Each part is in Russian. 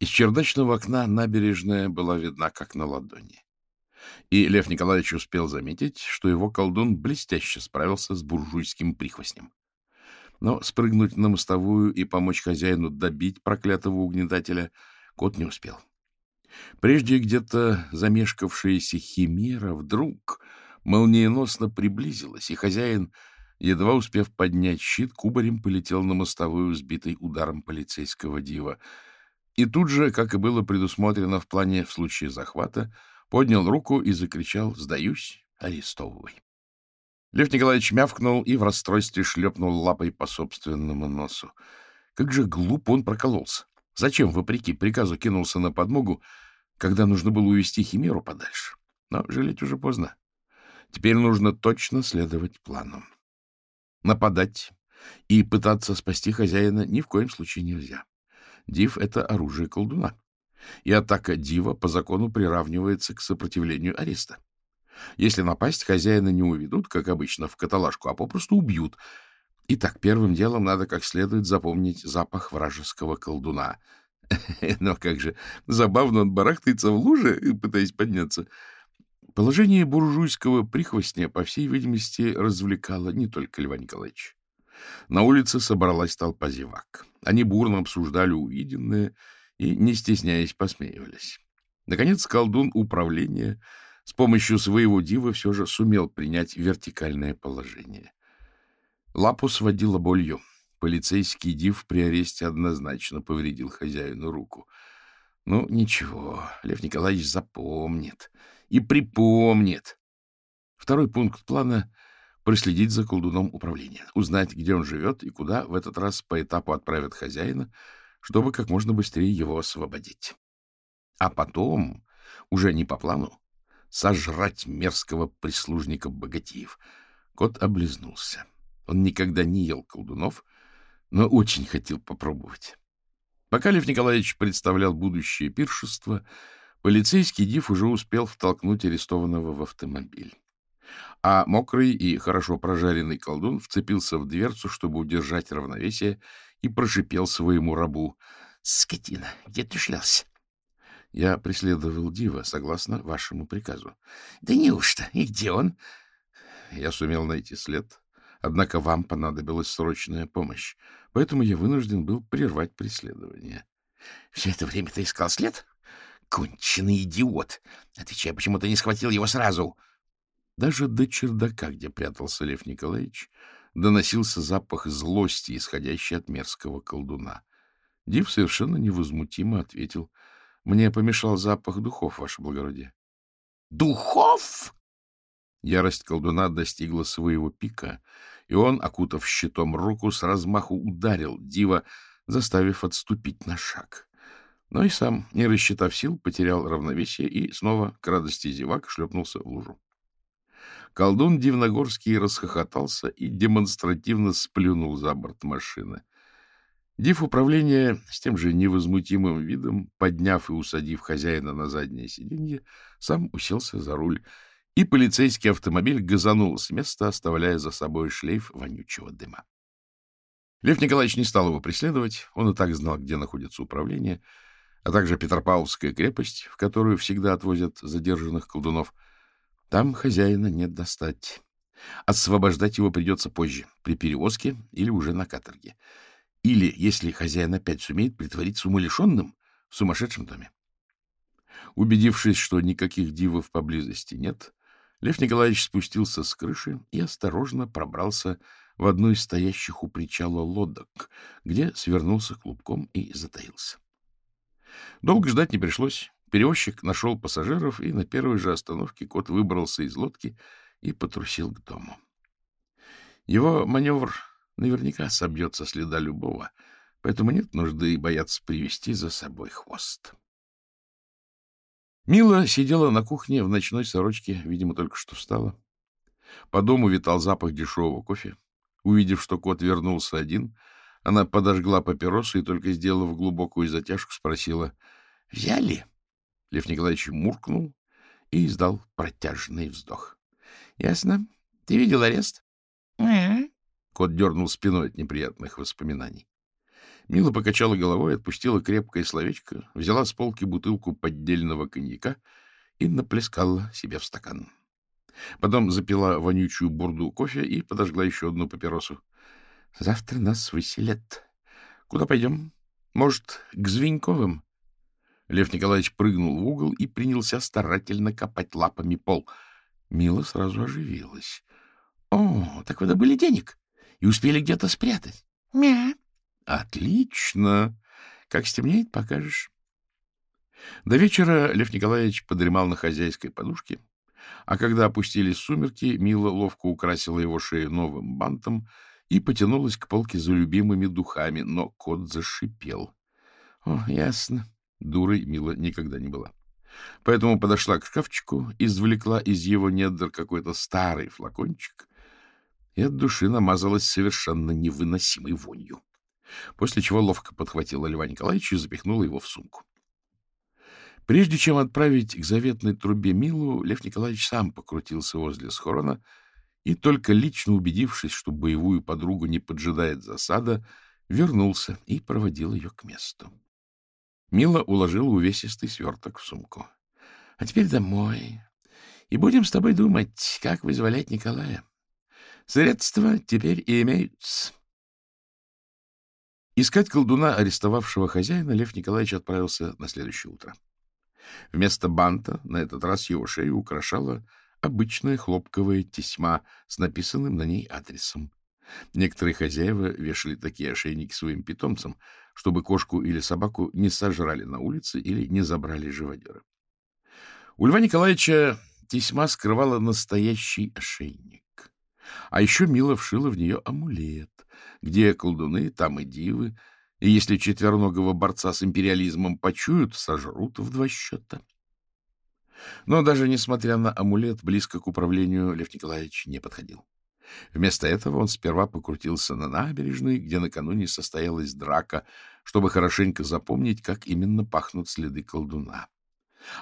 Из чердачного окна набережная была видна как на ладони. И Лев Николаевич успел заметить, что его колдун блестяще справился с буржуйским прихвостнем. Но спрыгнуть на мостовую и помочь хозяину добить проклятого угнетателя кот не успел. Прежде где-то замешкавшаяся химера вдруг молниеносно приблизилась, и хозяин, едва успев поднять щит, кубарем полетел на мостовую, сбитый ударом полицейского дива. И тут же, как и было предусмотрено в плане в случае захвата, поднял руку и закричал «Сдаюсь, арестовывай». Лев Николаевич мявкнул и в расстройстве шлепнул лапой по собственному носу. Как же глупо он прокололся. Зачем, вопреки приказу, кинулся на подмогу, когда нужно было увести Химеру подальше? Но жалеть уже поздно. Теперь нужно точно следовать плану. Нападать и пытаться спасти хозяина ни в коем случае нельзя. Див — это оружие колдуна. И атака дива по закону приравнивается к сопротивлению ареста. Если напасть, хозяина не уведут, как обычно, в каталажку, а попросту убьют. Итак, первым делом надо как следует запомнить запах вражеского колдуна. Но как же забавно он барахтается в луже, пытаясь подняться. Положение буржуйского прихвостня, по всей видимости, развлекало не только Льва Николаевича. На улице собралась толпа зевак. Они бурно обсуждали увиденное и, не стесняясь, посмеивались. Наконец, колдун управления с помощью своего дива все же сумел принять вертикальное положение. Лапу сводила болью. Полицейский див при аресте однозначно повредил хозяину руку. Ну, ничего, Лев Николаевич запомнит и припомнит. Второй пункт плана — проследить за колдуном управления, узнать, где он живет и куда в этот раз по этапу отправят хозяина, чтобы как можно быстрее его освободить. А потом, уже не по плану, сожрать мерзкого прислужника богатеев. Кот облизнулся. Он никогда не ел колдунов, но очень хотел попробовать. Пока Лев Николаевич представлял будущее пиршество, полицейский див уже успел втолкнуть арестованного в автомобиль. А мокрый и хорошо прожаренный колдун вцепился в дверцу, чтобы удержать равновесие, и прошипел своему рабу. — Скотина, где ты шлялся? Я преследовал Дива, согласно вашему приказу. — Да неужто? И где он? Я сумел найти след, однако вам понадобилась срочная помощь, поэтому я вынужден был прервать преследование. — Все это время ты искал след? Конченый идиот! Отвечай, почему ты не схватил его сразу? Даже до чердака, где прятался Лев Николаевич, доносился запах злости, исходящий от мерзкого колдуна. Див совершенно невозмутимо ответил — мне помешал запах духов, ваше благородие. — Духов? Ярость колдуна достигла своего пика, и он, окутав щитом руку, с размаху ударил дива, заставив отступить на шаг. Но и сам, не рассчитав сил, потерял равновесие и снова, к радости зевак, шлепнулся в лужу. Колдун Дивногорский расхохотался и демонстративно сплюнул за борт машины. Див управления с тем же невозмутимым видом, подняв и усадив хозяина на заднее сиденье, сам уселся за руль, и полицейский автомобиль газанул с места, оставляя за собой шлейф вонючего дыма. Лев Николаевич не стал его преследовать, он и так знал, где находится управление, а также Петропавловская крепость, в которую всегда отвозят задержанных колдунов. Там хозяина нет достать. Освобождать его придется позже, при перевозке или уже на каторге. Или, если хозяин опять сумеет притвориться умалишенным в сумасшедшем доме. Убедившись, что никаких дивов поблизости нет, Лев Николаевич спустился с крыши и осторожно пробрался в одну из стоящих у причала лодок, где свернулся клубком и затаился. Долго ждать не пришлось. Перевозчик нашел пассажиров, и на первой же остановке кот выбрался из лодки и потрусил к дому. Его маневр наверняка собьется следа любого, поэтому нет нужды бояться привести за собой хвост. Мила сидела на кухне в ночной сорочке, видимо, только что встала. По дому витал запах дешевого кофе. Увидев, что кот вернулся один, она подожгла папиросу и, только сделав глубокую затяжку, спросила — Взяли? Лев Николаевич муркнул и издал протяжный вздох. — Ясно. Ты видел арест? — Кот дернул спиной от неприятных воспоминаний. Мила покачала головой, отпустила крепкое словечко, взяла с полки бутылку поддельного коньяка и наплескала себе в стакан. Потом запила вонючую бурду кофе и подожгла еще одну папиросу. — Завтра нас выселят. Куда пойдем? Может, к Звеньковым? Лев Николаевич прыгнул в угол и принялся старательно копать лапами пол. Мила сразу оживилась. — О, так вы добыли денег и успели где-то спрятать? — Мя. — Отлично. Как стемнеет, покажешь. До вечера Лев Николаевич подремал на хозяйской подушке, а когда опустились сумерки, Мила ловко украсила его шею новым бантом и потянулась к полке за любимыми духами, но кот зашипел. — О, ясно. Дурой Мила никогда не была. Поэтому подошла к шкафчику, извлекла из его недр какой-то старый флакончик и от души намазалась совершенно невыносимой вонью. После чего ловко подхватила Льва Николаевича и запихнула его в сумку. Прежде чем отправить к заветной трубе Милу, Лев Николаевич сам покрутился возле схорона и, только лично убедившись, что боевую подругу не поджидает засада, вернулся и проводил ее к месту. Мила уложила увесистый сверток в сумку. — А теперь домой. И будем с тобой думать, как вызволять Николая. Средства теперь и имеются. Искать колдуна, арестовавшего хозяина, Лев Николаевич отправился на следующее утро. Вместо банта на этот раз его шею украшала обычная хлопковая тесьма с написанным на ней адресом. Некоторые хозяева вешали такие ошейники своим питомцам, чтобы кошку или собаку не сожрали на улице или не забрали живодеры. У Льва Николаевича тесьма скрывала настоящий ошейник. А еще Мила вшила в нее амулет, где колдуны, там и дивы, и если четвероногого борца с империализмом почуют, сожрут в два счета. Но даже несмотря на амулет, близко к управлению Лев Николаевич не подходил. Вместо этого он сперва покрутился на набережной, где накануне состоялась драка, чтобы хорошенько запомнить, как именно пахнут следы колдуна.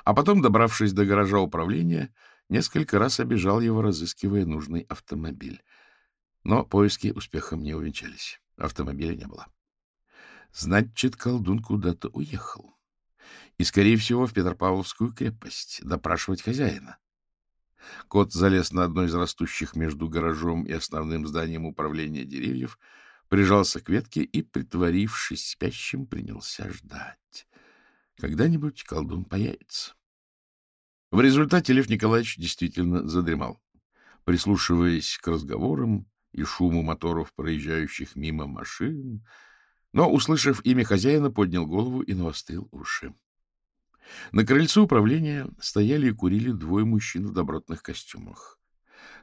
А потом, добравшись до гаража управления, несколько раз обижал его, разыскивая нужный автомобиль. Но поиски успехом не увенчались. Автомобиля не было. Значит, колдун куда-то уехал. И, скорее всего, в Петропавловскую крепость допрашивать хозяина. Кот залез на одно из растущих между гаражом и основным зданием управления деревьев, прижался к ветке и, притворившись спящим, принялся ждать. Когда-нибудь колдун появится. В результате Лев Николаевич действительно задремал. Прислушиваясь к разговорам и шуму моторов, проезжающих мимо машин, но, услышав имя хозяина, поднял голову и навострил уши. На крыльце управления стояли и курили двое мужчин в добротных костюмах.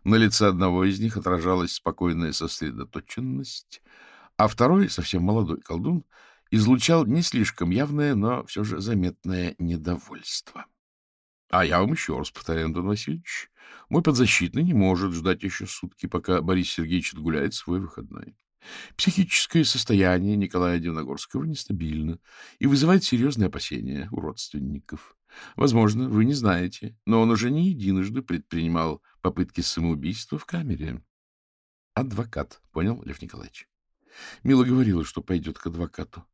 На лице одного из них отражалась спокойная сосредоточенность, а второй, совсем молодой колдун, излучал не слишком явное, но все же заметное недовольство. — А я вам еще раз повторяю, Антон Васильевич, мой подзащитный не может ждать еще сутки, пока Борис Сергеевич отгуляет свой выходной. Психическое состояние Николая Дивногорского нестабильно и вызывает серьезные опасения у родственников. Возможно, вы не знаете, но он уже не единожды предпринимал попытки самоубийства в камере. Адвокат, понял, Лев Николаевич? Мила говорила, что пойдет к адвокату.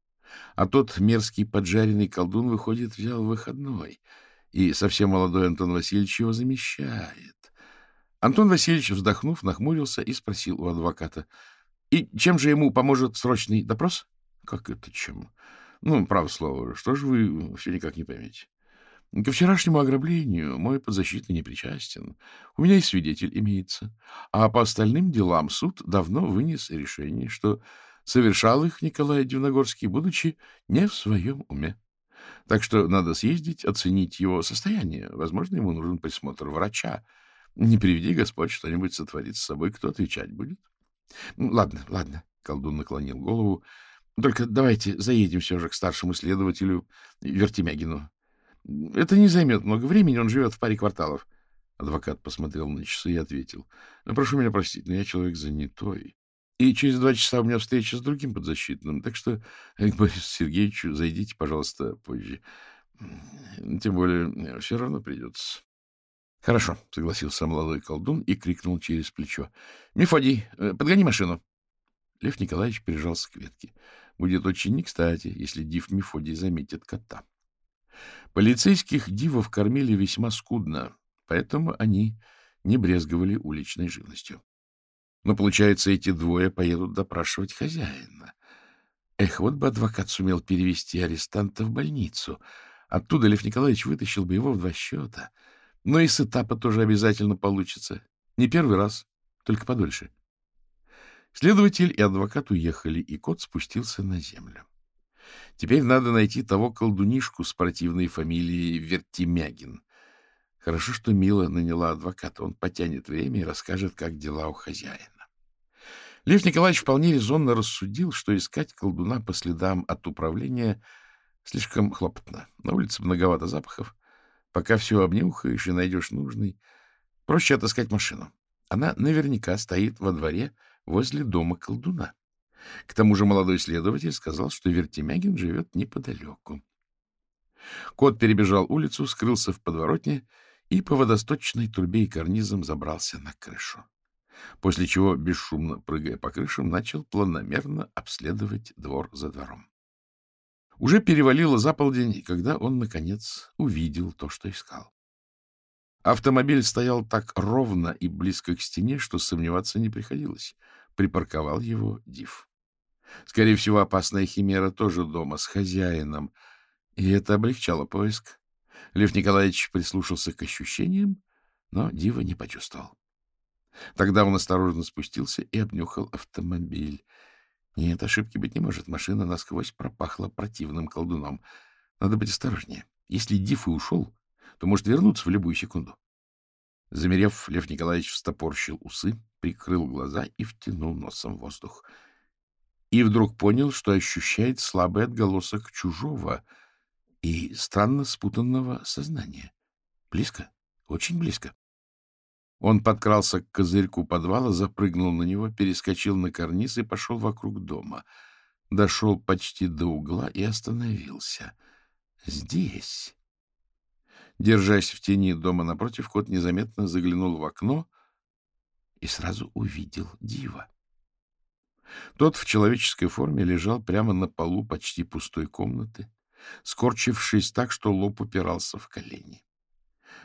А тот мерзкий поджаренный колдун, выходит, взял выходной, и совсем молодой Антон Васильевич его замещает. Антон Васильевич, вздохнув, нахмурился и спросил у адвоката — и чем же ему поможет срочный допрос? Как это чем? Ну, право слово, что же вы все никак не поймете? Ко вчерашнему ограблению мой подзащитный не причастен. У меня и свидетель имеется. А по остальным делам суд давно вынес решение, что совершал их Николай Дивногорский, будучи не в своем уме. Так что надо съездить, оценить его состояние. Возможно, ему нужен присмотр врача. Не приведи Господь что-нибудь сотворить с собой, кто отвечать будет? — Ладно, ладно, — колдун наклонил голову. — Только давайте заедем все же к старшему следователю Вертемягину. Это не займет много времени, он живет в паре кварталов. Адвокат посмотрел на часы и ответил. «Ну, — Прошу меня простить, но я человек занятой. И через два часа у меня встреча с другим подзащитным, так что к Борису Сергеевичу зайдите, пожалуйста, позже. Тем более, все равно придется. — Хорошо, — согласился молодой колдун и крикнул через плечо. — Мефодий, э, подгони машину. Лев Николаевич прижался к ветке. Будет очень не кстати, если див Мефодий заметит кота. Полицейских дивов кормили весьма скудно, поэтому они не брезговали уличной живностью. Но, получается, эти двое поедут допрашивать хозяина. Эх, вот бы адвокат сумел перевести арестанта в больницу. Оттуда Лев Николаевич вытащил бы его в два счета. Но и с этапа тоже обязательно получится. Не первый раз, только подольше. Следователь и адвокат уехали, и кот спустился на землю. Теперь надо найти того колдунишку с противной фамилией Вертимягин. Хорошо, что Мила наняла адвоката. Он потянет время и расскажет, как дела у хозяина. Лев Николаевич вполне резонно рассудил, что искать колдуна по следам от управления слишком хлопотно. На улице многовато запахов. Пока все обнюхаешь и найдешь нужный, проще отыскать машину. Она наверняка стоит во дворе возле дома колдуна. К тому же молодой следователь сказал, что Вертемягин живет неподалеку. Кот перебежал улицу, скрылся в подворотне и по водосточной трубе и карнизам забрался на крышу. После чего, бесшумно прыгая по крышам, начал планомерно обследовать двор за двором. Уже перевалило за полдень, когда он, наконец, увидел то, что искал. Автомобиль стоял так ровно и близко к стене, что сомневаться не приходилось. Припарковал его Див. Скорее всего, опасная химера тоже дома с хозяином, и это облегчало поиск. Лев Николаевич прислушался к ощущениям, но Дива не почувствовал. Тогда он осторожно спустился и обнюхал автомобиль. Нет, ошибки быть не может. Машина насквозь пропахла противным колдуном. Надо быть осторожнее. Если Див и ушел, то может вернуться в любую секунду. Замерев, Лев Николаевич встопорщил усы, прикрыл глаза и втянул носом воздух. И вдруг понял, что ощущает слабый отголосок чужого и странно спутанного сознания. Близко, очень близко. Он подкрался к козырьку подвала, запрыгнул на него, перескочил на карниз и пошел вокруг дома. Дошел почти до угла и остановился. Здесь. Держась в тени дома напротив, кот незаметно заглянул в окно и сразу увидел дива. Тот в человеческой форме лежал прямо на полу почти пустой комнаты, скорчившись так, что лоб упирался в колени.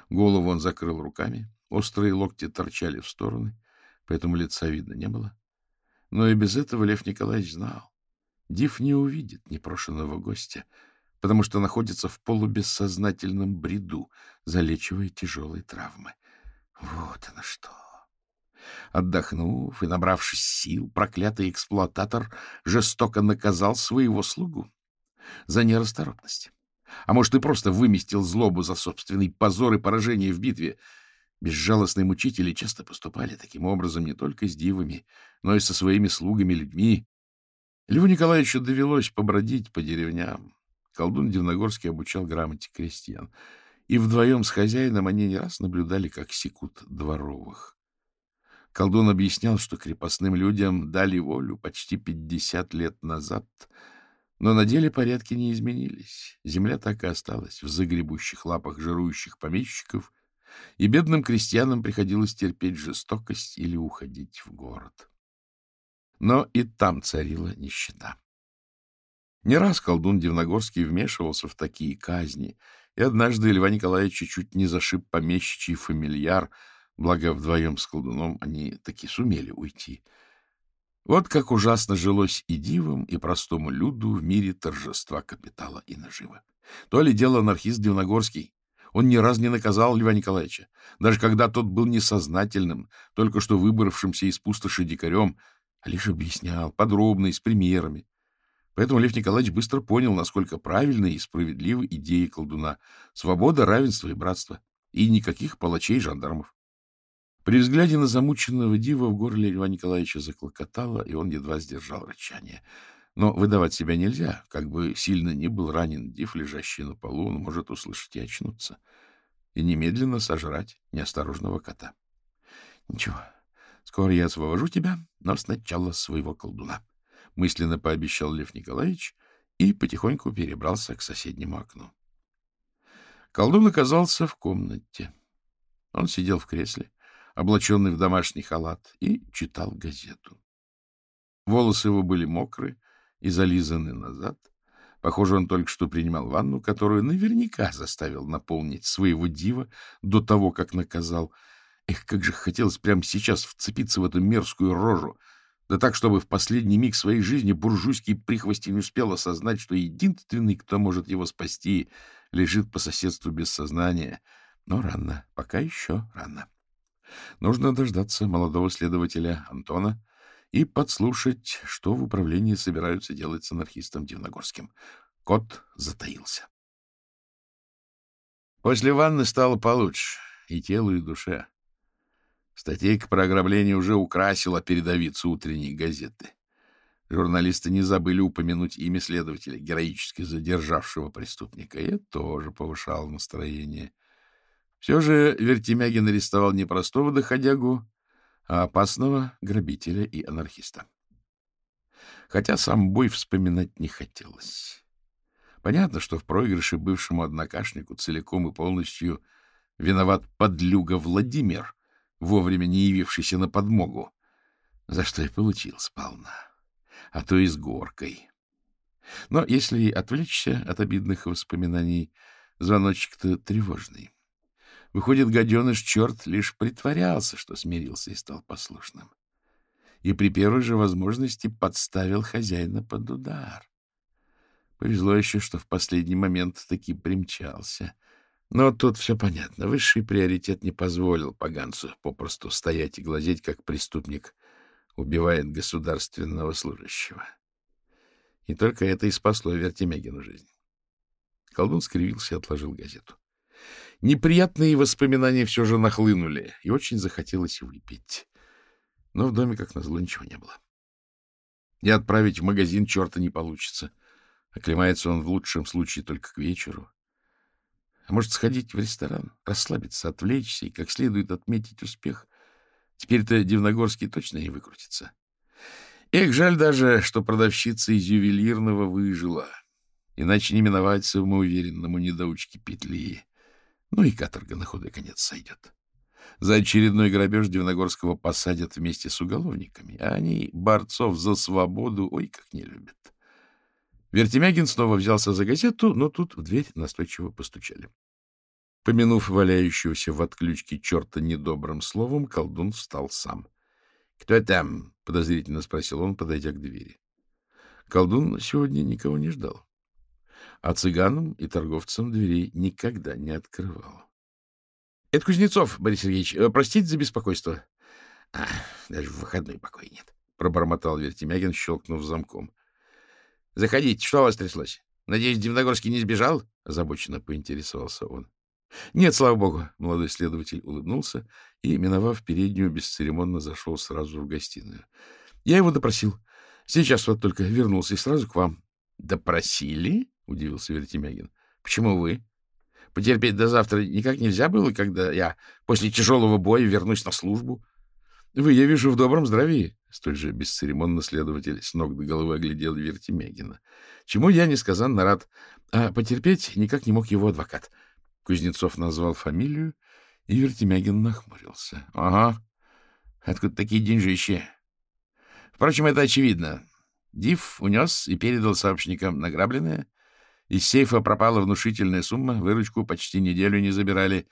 Голову он закрыл руками, острые локти торчали в стороны, поэтому лица видно не было. Но и без этого Лев Николаевич знал. Див не увидит непрошенного гостя — потому что находится в полубессознательном бреду, залечивая тяжелые травмы. Вот оно что! Отдохнув и набравшись сил, проклятый эксплуататор жестоко наказал своего слугу за нерасторопность. А может, и просто выместил злобу за собственный позор и поражение в битве. Безжалостные мучители часто поступали таким образом не только с дивами, но и со своими слугами-людьми. Льву Николаевичу довелось побродить по деревням, Колдун Дивногорский обучал грамоте крестьян, и вдвоем с хозяином они не раз наблюдали, как секут дворовых. Колдун объяснял, что крепостным людям дали волю почти пятьдесят лет назад, но на деле порядки не изменились. Земля так и осталась в загребущих лапах жирующих помещиков, и бедным крестьянам приходилось терпеть жестокость или уходить в город. Но и там царила нищета. Не раз колдун Дивногорский вмешивался в такие казни, и однажды Льва Николаевича чуть не зашиб помещичий фамильяр, благо вдвоем с колдуном они таки сумели уйти. Вот как ужасно жилось и дивам, и простому люду в мире торжества капитала и нажива. То ли дело анархист Дивногорский. Он ни разу не наказал Льва Николаевича, даже когда тот был несознательным, только что выбравшимся из пустоши дикарем, а лишь объяснял подробно и с примерами. Поэтому Лев Николаевич быстро понял, насколько правильны и справедливы идеи колдуна. Свобода, равенство и братство. И никаких палачей жандармов. При взгляде на замученного дива в горле Льва Николаевича заклокотало, и он едва сдержал рычание. Но выдавать себя нельзя. Как бы сильно ни был ранен див, лежащий на полу, он может услышать и очнуться. И немедленно сожрать неосторожного кота. — Ничего, скоро я освобожу тебя, но сначала своего колдуна мысленно пообещал Лев Николаевич и потихоньку перебрался к соседнему окну. Колдун оказался в комнате. Он сидел в кресле, облаченный в домашний халат, и читал газету. Волосы его были мокры и зализаны назад. Похоже, он только что принимал ванну, которую наверняка заставил наполнить своего дива до того, как наказал. Эх, как же хотелось прямо сейчас вцепиться в эту мерзкую рожу, да так, чтобы в последний миг своей жизни буржуйский прихвостень успел осознать, что единственный, кто может его спасти, лежит по соседству без сознания. Но рано, пока еще рано. Нужно дождаться молодого следователя Антона и подслушать, что в управлении собираются делать с анархистом Дивногорским. Кот затаился. После ванны стало получше и телу, и душе. Статейка про ограбление уже украсила передовицу утренней газеты. Журналисты не забыли упомянуть имя следователя, героически задержавшего преступника, и это тоже повышало настроение. Все же Вертемягин арестовал не простого доходягу, а опасного грабителя и анархиста. Хотя сам бой вспоминать не хотелось. Понятно, что в проигрыше бывшему однокашнику целиком и полностью виноват подлюга Владимир, вовремя не явившийся на подмогу, за что и получил сполна, а то и с горкой. Но если отвлечься от обидных воспоминаний, звоночек-то тревожный. Выходит, гаденыш черт лишь притворялся, что смирился и стал послушным. И при первой же возможности подставил хозяина под удар. Повезло еще, что в последний момент таки примчался. Но тут все понятно. Высший приоритет не позволил поганцу попросту стоять и глазеть, как преступник убивает государственного служащего. И только это и спасло Вертемягину жизнь. Колдун скривился и отложил газету. Неприятные воспоминания все же нахлынули, и очень захотелось выпить. Но в доме, как назло, ничего не было. И отправить в магазин черта не получится. Оклемается он в лучшем случае только к вечеру. А может, сходить в ресторан, расслабиться, отвлечься и как следует отметить успех. Теперь-то Дивногорский точно не выкрутится. Эх, жаль даже, что продавщица из ювелирного выжила. Иначе не миновать самоуверенному недоучке петли. Ну и каторга на худой конец сойдет. За очередной грабеж Дивногорского посадят вместе с уголовниками, а они борцов за свободу ой как не любят. Вертемягин снова взялся за газету, но тут в дверь настойчиво постучали. Помянув валяющегося в отключке черта недобрым словом, колдун встал сам. — Кто там? — подозрительно спросил он, подойдя к двери. Колдун сегодня никого не ждал а цыганам и торговцам дверей никогда не открывал. — Это Кузнецов, Борис Сергеевич. Э, простите за беспокойство. — А, даже в выходной покоя нет, — пробормотал Вертемягин, щелкнув замком. — Заходите, что у вас тряслось? Надеюсь, Дивногорский не сбежал? — озабоченно поинтересовался он. — Нет, слава богу, — молодой следователь улыбнулся и, миновав переднюю, бесцеремонно зашел сразу в гостиную. — Я его допросил. Сейчас вот только вернулся и сразу к вам. — Допросили? — удивился Вертемягин. — Почему вы? Потерпеть до завтра никак нельзя было, когда я после тяжелого боя вернусь на службу? — Вы, я вижу, в добром здравии. Столь же бесцеремонно следователь с ног до головы оглядел Вертемягина. Чему я несказанно рад. А потерпеть никак не мог его адвокат. Кузнецов назвал фамилию, и Вертемягин нахмурился. — Ага. Откуда такие деньжищи? Впрочем, это очевидно. Див унес и передал сообщникам награбленное — из сейфа пропала внушительная сумма, выручку почти неделю не забирали.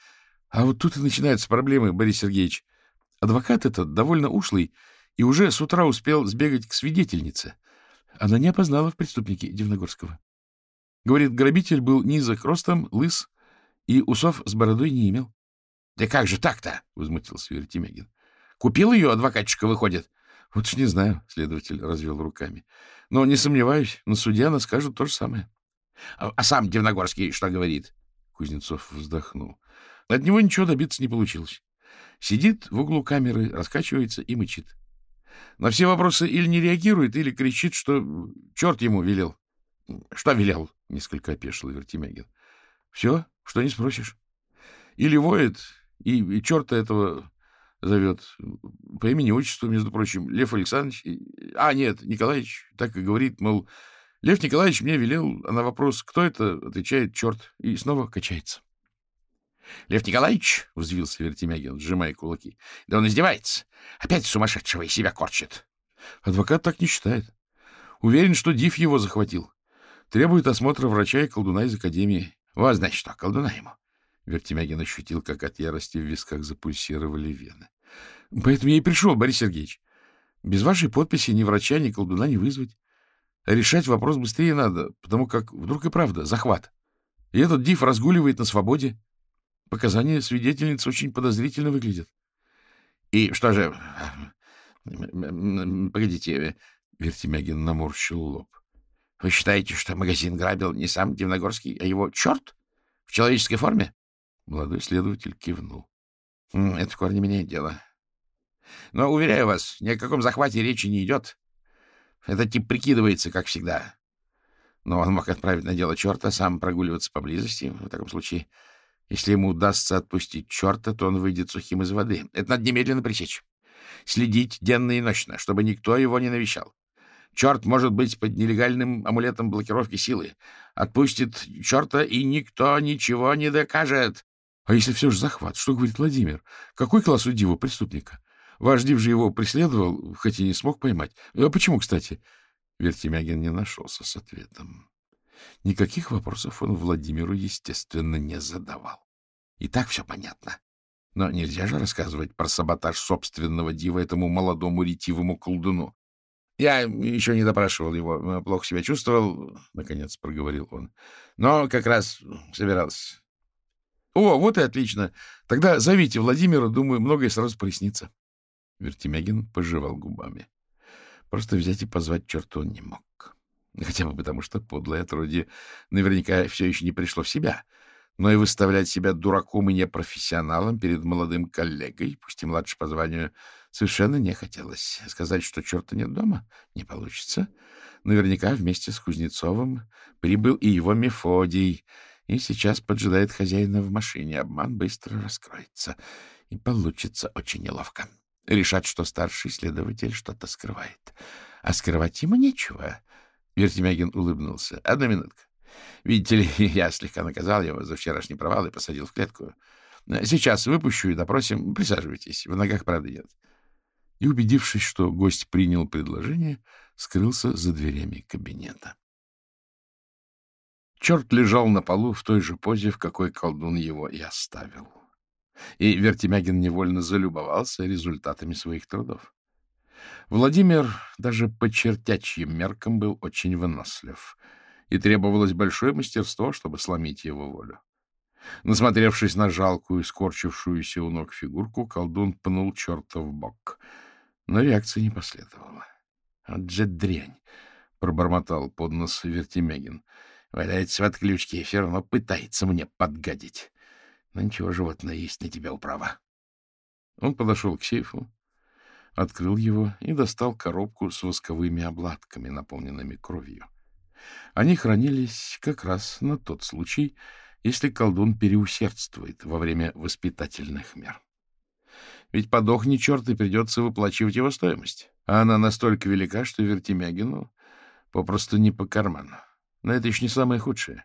А вот тут и начинаются проблемы, Борис Сергеевич. Адвокат этот довольно ушлый и уже с утра успел сбегать к свидетельнице. Она не опознала в преступнике Дивногорского. Говорит, грабитель был низок ростом, лыс и усов с бородой не имел. — Да как же так-то? — возмутился Вертемягин. — Купил ее адвокатчика, выходит? — Вот ж не знаю, — следователь развел руками. — Но не сомневаюсь, на суде она скажет то же самое. А, а сам Дивногорский что говорит? Кузнецов вздохнул. От него ничего добиться не получилось. Сидит в углу камеры, раскачивается и мычит. На все вопросы или не реагирует, или кричит, что черт ему велел. — Что велел? — несколько опешил Вертимягин. — Все, что не спросишь. Или воет, и, и черта этого зовет. По имени-отчеству, между прочим, Лев Александрович. А, нет, Николаевич так и говорит, мол, Лев Николаевич мне велел, а на вопрос, кто это, отвечает черт, и снова качается. — Лев Николаевич, — взвился Вертемягин, сжимая кулаки, — да он издевается. Опять сумасшедшего и себя корчит. Адвокат так не считает. Уверен, что Див его захватил. Требует осмотра врача и колдуна из Академии. Вот, значит, что, колдуна ему. Вертемягин ощутил, как от ярости в висках запульсировали вены. — Поэтому я и пришел, Борис Сергеевич. Без вашей подписи ни врача, ни колдуна не вызвать. Решать вопрос быстрее надо, потому как вдруг и правда захват. И этот Див разгуливает на свободе. Показания свидетельницы очень подозрительно выглядят. — И что же... Погодите, Вертемягин наморщил лоб. — Вы считаете, что магазин грабил не сам Дивногорский, а его черт? В человеческой форме? Молодой следователь кивнул. — Это в корне меняет дело. Но, уверяю вас, ни о каком захвате речи не идет. Этот тип прикидывается, как всегда. Но он мог отправить на дело черта, сам прогуливаться поблизости. В таком случае, если ему удастся отпустить черта, то он выйдет сухим из воды. Это надо немедленно пресечь. Следить денно и ночно, чтобы никто его не навещал. Черт может быть под нелегальным амулетом блокировки силы. Отпустит черта, и никто ничего не докажет. А если все же захват? Что говорит Владимир? Какой класс у дива преступника? Ваш див же его преследовал, хоть и не смог поймать. А почему, кстати? Вертемягин не нашелся с ответом. Никаких вопросов он Владимиру, естественно, не задавал. И так все понятно. Но нельзя же рассказывать про саботаж собственного дива этому молодому ретивому колдуну. Я еще не допрашивал его, плохо себя чувствовал, — наконец проговорил он. Но как раз собирался. О, вот и отлично. Тогда зовите Владимира, думаю, многое сразу прояснится. Вертемягин пожевал губами. Просто взять и позвать черта он не мог. Хотя бы потому, что подлое отродье наверняка все еще не пришло в себя. Но и выставлять себя дураком и непрофессионалом перед молодым коллегой, пусть и младше по званию, совершенно не хотелось. Сказать, что черта нет дома, не получится. Наверняка вместе с Кузнецовым прибыл и его Мефодий, и сейчас поджидает хозяина в машине. Обман быстро раскроется, и получится очень неловко. Решат, что старший следователь что-то скрывает. А скрывать ему нечего. Вертемягин улыбнулся. — Одна минутка. Видите ли, я слегка наказал его за вчерашний провал и посадил в клетку. Сейчас выпущу и допросим. Присаживайтесь. В ногах правды нет. И, убедившись, что гость принял предложение, скрылся за дверями кабинета. Черт лежал на полу в той же позе, в какой колдун его и оставил. И Вертемягин невольно залюбовался результатами своих трудов. Владимир даже по чертячьим меркам был очень вынослив, и требовалось большое мастерство, чтобы сломить его волю. Насмотревшись на жалкую, скорчившуюся у ног фигурку, колдун пнул черта в бок. Но реакции не последовало. — Вот же дрянь! — пробормотал под нос Вертемягин. — Валяется в отключке и все равно пытается мне подгадить. Но ничего, животное есть на тебя управа. Он подошел к сейфу, открыл его и достал коробку с восковыми обладками, наполненными кровью. Они хранились как раз на тот случай, если колдун переусердствует во время воспитательных мер. Ведь подохни черт, и придется выплачивать его стоимость. А она настолько велика, что Вертемягину попросту не по карману. Но это еще не самое худшее.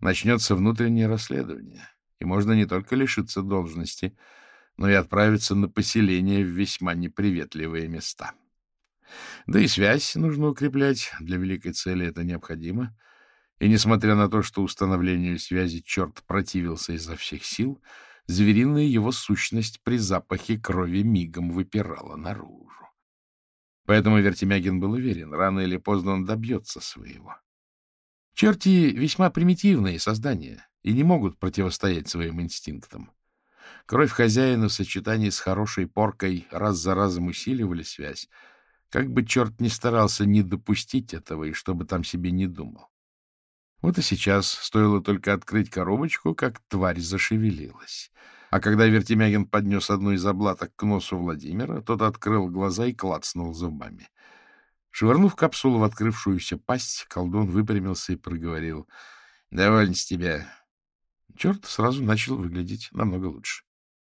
Начнется внутреннее расследование, и можно не только лишиться должности, но и отправиться на поселение в весьма неприветливые места. Да и связь нужно укреплять, для великой цели это необходимо. И несмотря на то, что установлению связи черт противился изо всех сил, звериная его сущность при запахе крови мигом выпирала наружу. Поэтому Вертемягин был уверен, рано или поздно он добьется своего. Черти весьма примитивные создания и не могут противостоять своим инстинктам. Кровь хозяина в сочетании с хорошей поркой раз за разом усиливали связь, как бы черт ни старался не допустить этого и чтобы там себе не думал. Вот и сейчас стоило только открыть коробочку, как тварь зашевелилась. А когда Вертемягин поднес одну из облаток к носу Владимира, тот открыл глаза и клацнул зубами. Швырнув капсулу в открывшуюся пасть, колдун выпрямился и проговорил. — Довольно с тебя. Черт сразу начал выглядеть намного лучше.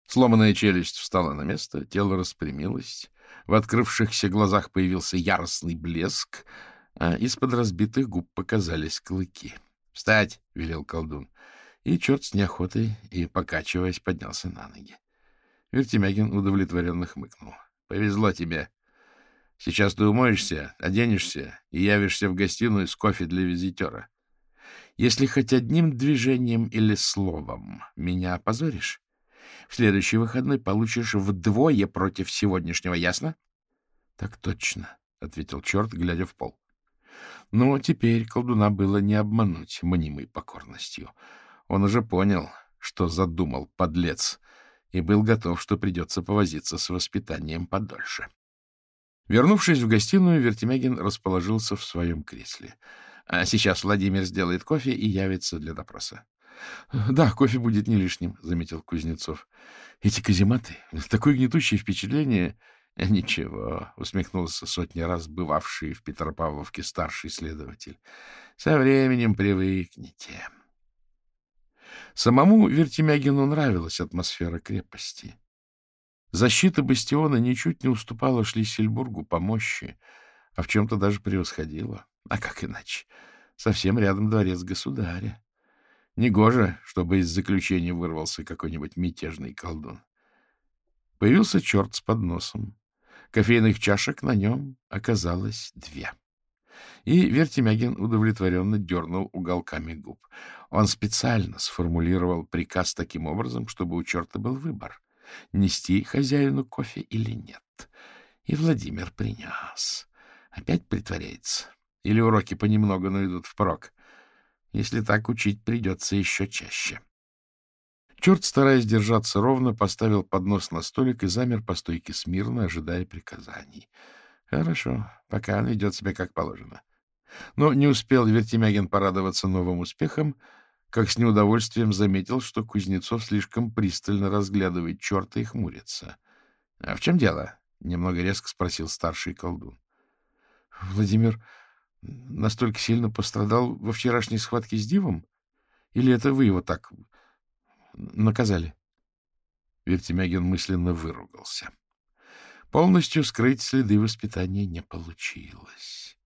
Сломанная челюсть встала на место, тело распрямилось, в открывшихся глазах появился яростный блеск, а из-под разбитых губ показались клыки. «Встать!» — велел колдун. И черт с неохотой и, покачиваясь, поднялся на ноги. Вертемягин удовлетворенно хмыкнул. — Повезло тебе. Сейчас ты умоешься, оденешься и явишься в гостиную с кофе для визитера. Если хоть одним движением или словом меня опозоришь, в следующий выходной получишь вдвое против сегодняшнего, ясно? — Так точно, — ответил черт, глядя в пол. Но теперь колдуна было не обмануть мнимой покорностью. Он уже понял, что задумал подлец, и был готов, что придется повозиться с воспитанием подольше. Вернувшись в гостиную, Вертимягин расположился в своем кресле. А сейчас Владимир сделает кофе и явится для допроса. — Да, кофе будет не лишним, — заметил Кузнецов. — Эти казематы, такое гнетущее впечатление... — Ничего, — усмехнулся сотни раз бывавший в Петропавловке старший следователь. — Со временем привыкнете. Самому Вертимягину нравилась атмосфера крепости. Защита бастиона ничуть не уступала Шлиссельбургу по мощи, а в чем-то даже превосходила. А как иначе? Совсем рядом дворец государя. Негоже, чтобы из заключения вырвался какой-нибудь мятежный колдун. Появился черт с подносом. Кофейных чашек на нем оказалось две. И Вертимягин удовлетворенно дернул уголками губ. Он специально сформулировал приказ таким образом, чтобы у черта был выбор — нести хозяину кофе или нет. И Владимир принес. Опять притворяется. Или уроки понемногу, но идут впрок. Если так учить, придется еще чаще. Черт, стараясь держаться ровно, поставил поднос на столик и замер по стойке смирно, ожидая приказаний. Хорошо, пока он ведет себя как положено. Но не успел Вертимягин порадоваться новым успехом, как с неудовольствием заметил, что Кузнецов слишком пристально разглядывает черта и хмурится. — А в чем дело? — немного резко спросил старший колдун. — Владимир настолько сильно пострадал во вчерашней схватке с Дивом? Или это вы его так наказали? Вертимягин мысленно выругался. Полностью скрыть следы воспитания не получилось.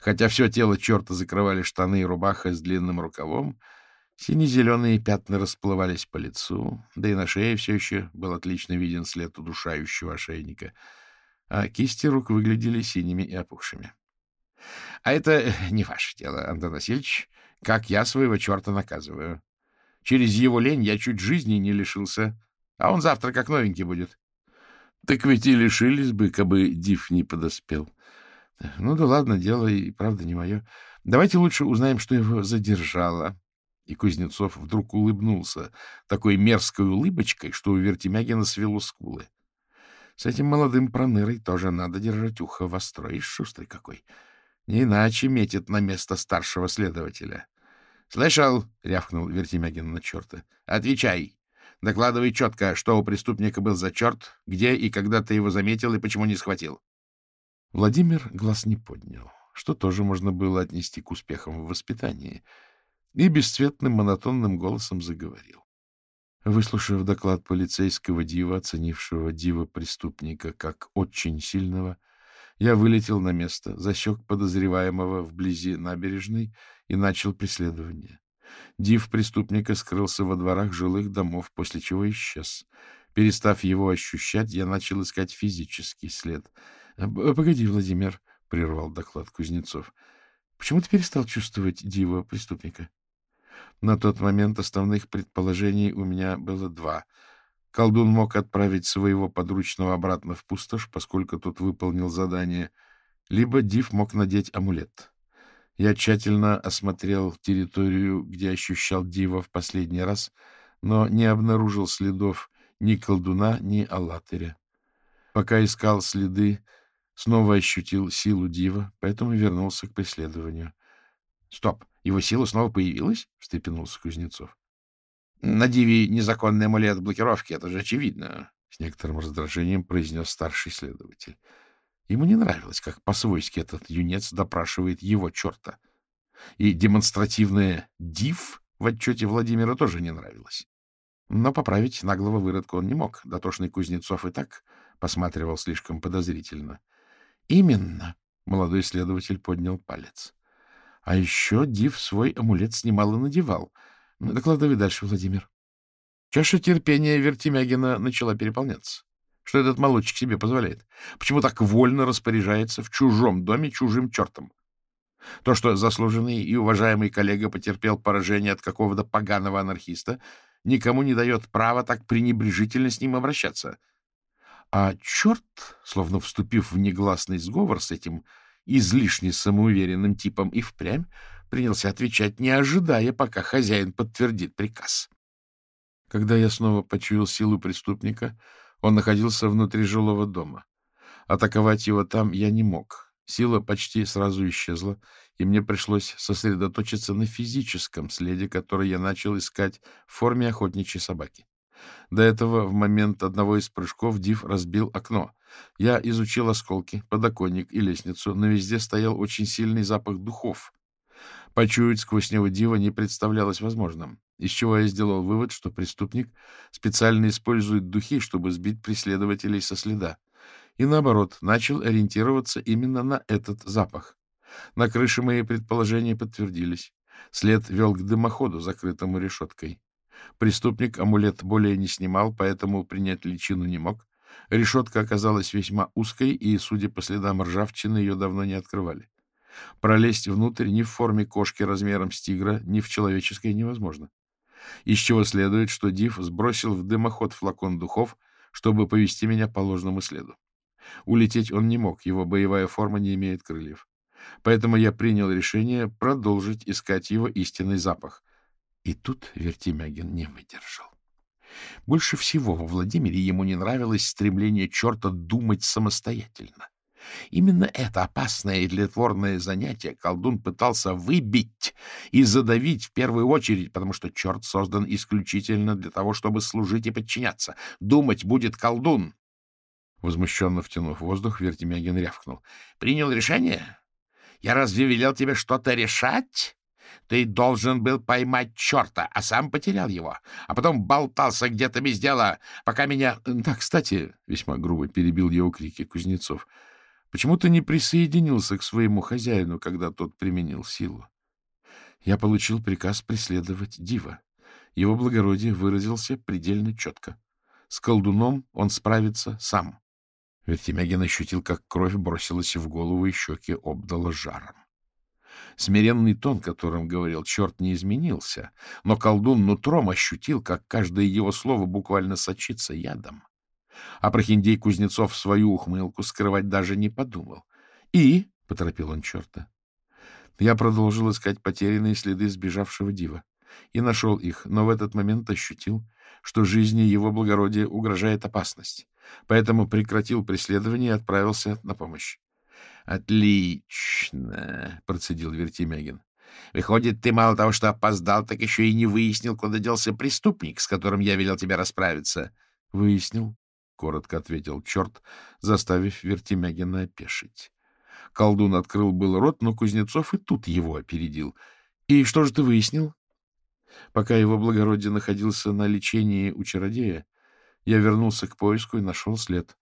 Хотя все тело черта закрывали штаны и рубаха с длинным рукавом, сине-зеленые пятна расплывались по лицу, да и на шее все еще был отлично виден след удушающего ошейника, а кисти рук выглядели синими и опухшими. — А это не ваше дело, Антон Васильевич, как я своего черта наказываю. Через его лень я чуть жизни не лишился, а он завтра как новенький будет. — Так ведь и лишились бы, кабы Див не подоспел. — Ну да ладно, дело и правда не мое. Давайте лучше узнаем, что его задержало. И Кузнецов вдруг улыбнулся такой мерзкой улыбочкой, что у Вертимягина свело скулы. С этим молодым пронырой тоже надо держать ухо востро. И шустрый какой. — не иначе метит на место старшего следователя. — Слышал? — рявкнул Вертимягин на черта. — Отвечай. Докладывай четко, что у преступника был за черт, где и когда ты его заметил и почему не схватил. Владимир глаз не поднял, что тоже можно было отнести к успехам в воспитании, и бесцветным монотонным голосом заговорил. Выслушав доклад полицейского дива, оценившего дива преступника как очень сильного, я вылетел на место, засек подозреваемого вблизи набережной и начал преследование. Див преступника скрылся во дворах жилых домов, после чего исчез. Перестав его ощущать, я начал искать физический след. — Погоди, Владимир, — прервал доклад Кузнецов. — Почему ты перестал чувствовать дива преступника? На тот момент основных предположений у меня было два — Колдун мог отправить своего подручного обратно в пустошь, поскольку тот выполнил задание, либо Див мог надеть амулет. Я тщательно осмотрел территорию, где ощущал Дива в последний раз, но не обнаружил следов ни колдуна, ни аллатыря. Пока искал следы, снова ощутил силу Дива, поэтому вернулся к преследованию. — Стоп! Его сила снова появилась? — встрепенулся Кузнецов. На Диве незаконный амулет блокировки, это же очевидно, — с некоторым раздражением произнес старший следователь. Ему не нравилось, как по-свойски этот юнец допрашивает его черта. И демонстративное «див» в отчете Владимира тоже не нравилось. Но поправить наглого выродка он не мог. Дотошный Кузнецов и так посматривал слишком подозрительно. — Именно, — молодой следователь поднял палец. А еще Див свой амулет снимал и надевал — Докладывай дальше, Владимир. Чаша терпения Вертимягина начала переполняться. что этот молодчик себе позволяет? Почему так вольно распоряжается в чужом доме чужим чертом? То, что заслуженный и уважаемый коллега потерпел поражение от какого-то поганого анархиста, никому не дает права так пренебрежительно с ним обращаться. А черт, словно вступив в негласный сговор с этим излишне самоуверенным типом, и впрямь принялся отвечать, не ожидая, пока хозяин подтвердит приказ. Когда я снова почуял силу преступника, он находился внутри жилого дома. Атаковать его там я не мог. Сила почти сразу исчезла, и мне пришлось сосредоточиться на физическом следе, который я начал искать в форме охотничьей собаки. До этого, в момент одного из прыжков, Див разбил окно. Я изучил осколки, подоконник и лестницу, но везде стоял очень сильный запах духов. Почуять сквозь него Дива не представлялось возможным, из чего я сделал вывод, что преступник специально использует духи, чтобы сбить преследователей со следа и, наоборот, начал ориентироваться именно на этот запах. На крыше мои предположения подтвердились. След вел к дымоходу, закрытому решеткой. Преступник амулет более не снимал, поэтому принять личину не мог. Решетка оказалась весьма узкой, и, судя по следам ржавчины, ее давно не открывали. Пролезть внутрь ни в форме кошки размером с тигра, ни в человеческой невозможно. Из чего следует, что Див сбросил в дымоход флакон духов, чтобы повести меня по ложному следу. Улететь он не мог, его боевая форма не имеет крыльев. Поэтому я принял решение продолжить искать его истинный запах. И тут Вертимягин не выдержал. Больше всего во Владимире ему не нравилось стремление черта думать самостоятельно. Именно это опасное и тлетворное занятие колдун пытался выбить и задавить в первую очередь, потому что черт создан исключительно для того, чтобы служить и подчиняться. Думать будет колдун, Возмущенно втянув воздух, Вертимягин рявкнул. — Принял решение? Я разве велел тебе что-то решать? Ты должен был поймать черта, а сам потерял его, а потом болтался где-то без дела, пока меня... — Да, кстати, — весьма грубо перебил его крики Кузнецов, — почему ты не присоединился к своему хозяину, когда тот применил силу? Я получил приказ преследовать Дива. Его благородие выразился предельно четко. С колдуном он справится сам. Вертемягин ощутил, как кровь бросилась в голову и щеки обдала жаром. Смиренный тон, которым говорил черт, не изменился, но колдун нутром ощутил, как каждое его слово буквально сочится ядом. А прохиндей Кузнецов свою ухмылку скрывать даже не подумал. — И, — поторопил он черта, — я продолжил искать потерянные следы сбежавшего дива и нашел их, но в этот момент ощутил, что жизни его благородия угрожает опасность поэтому прекратил преследование и отправился на помощь. — Отлично, — процедил Вертимягин. — Выходит, ты мало того, что опоздал, так еще и не выяснил, куда делся преступник, с которым я велел тебя расправиться. — Выяснил, — коротко ответил черт, заставив Вертимягина опешить. Колдун открыл был рот, но Кузнецов и тут его опередил. — И что же ты выяснил? Пока его благородие находился на лечении у чародея, я вернулся к поиску и нашел след.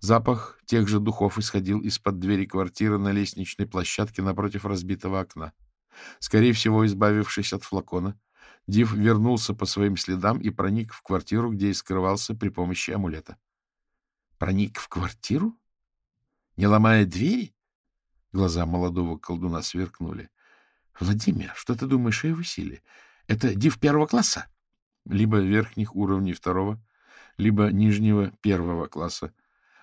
Запах тех же духов исходил из-под двери квартиры на лестничной площадке напротив разбитого окна. Скорее всего, избавившись от флакона, Див вернулся по своим следам и проник в квартиру, где и скрывался при помощи амулета. Проник в квартиру? Не ломая двери? Глаза молодого колдуна сверкнули. — Владимир, что ты думаешь о его силе? Это див первого класса? Либо верхних уровней второго, либо нижнего первого класса.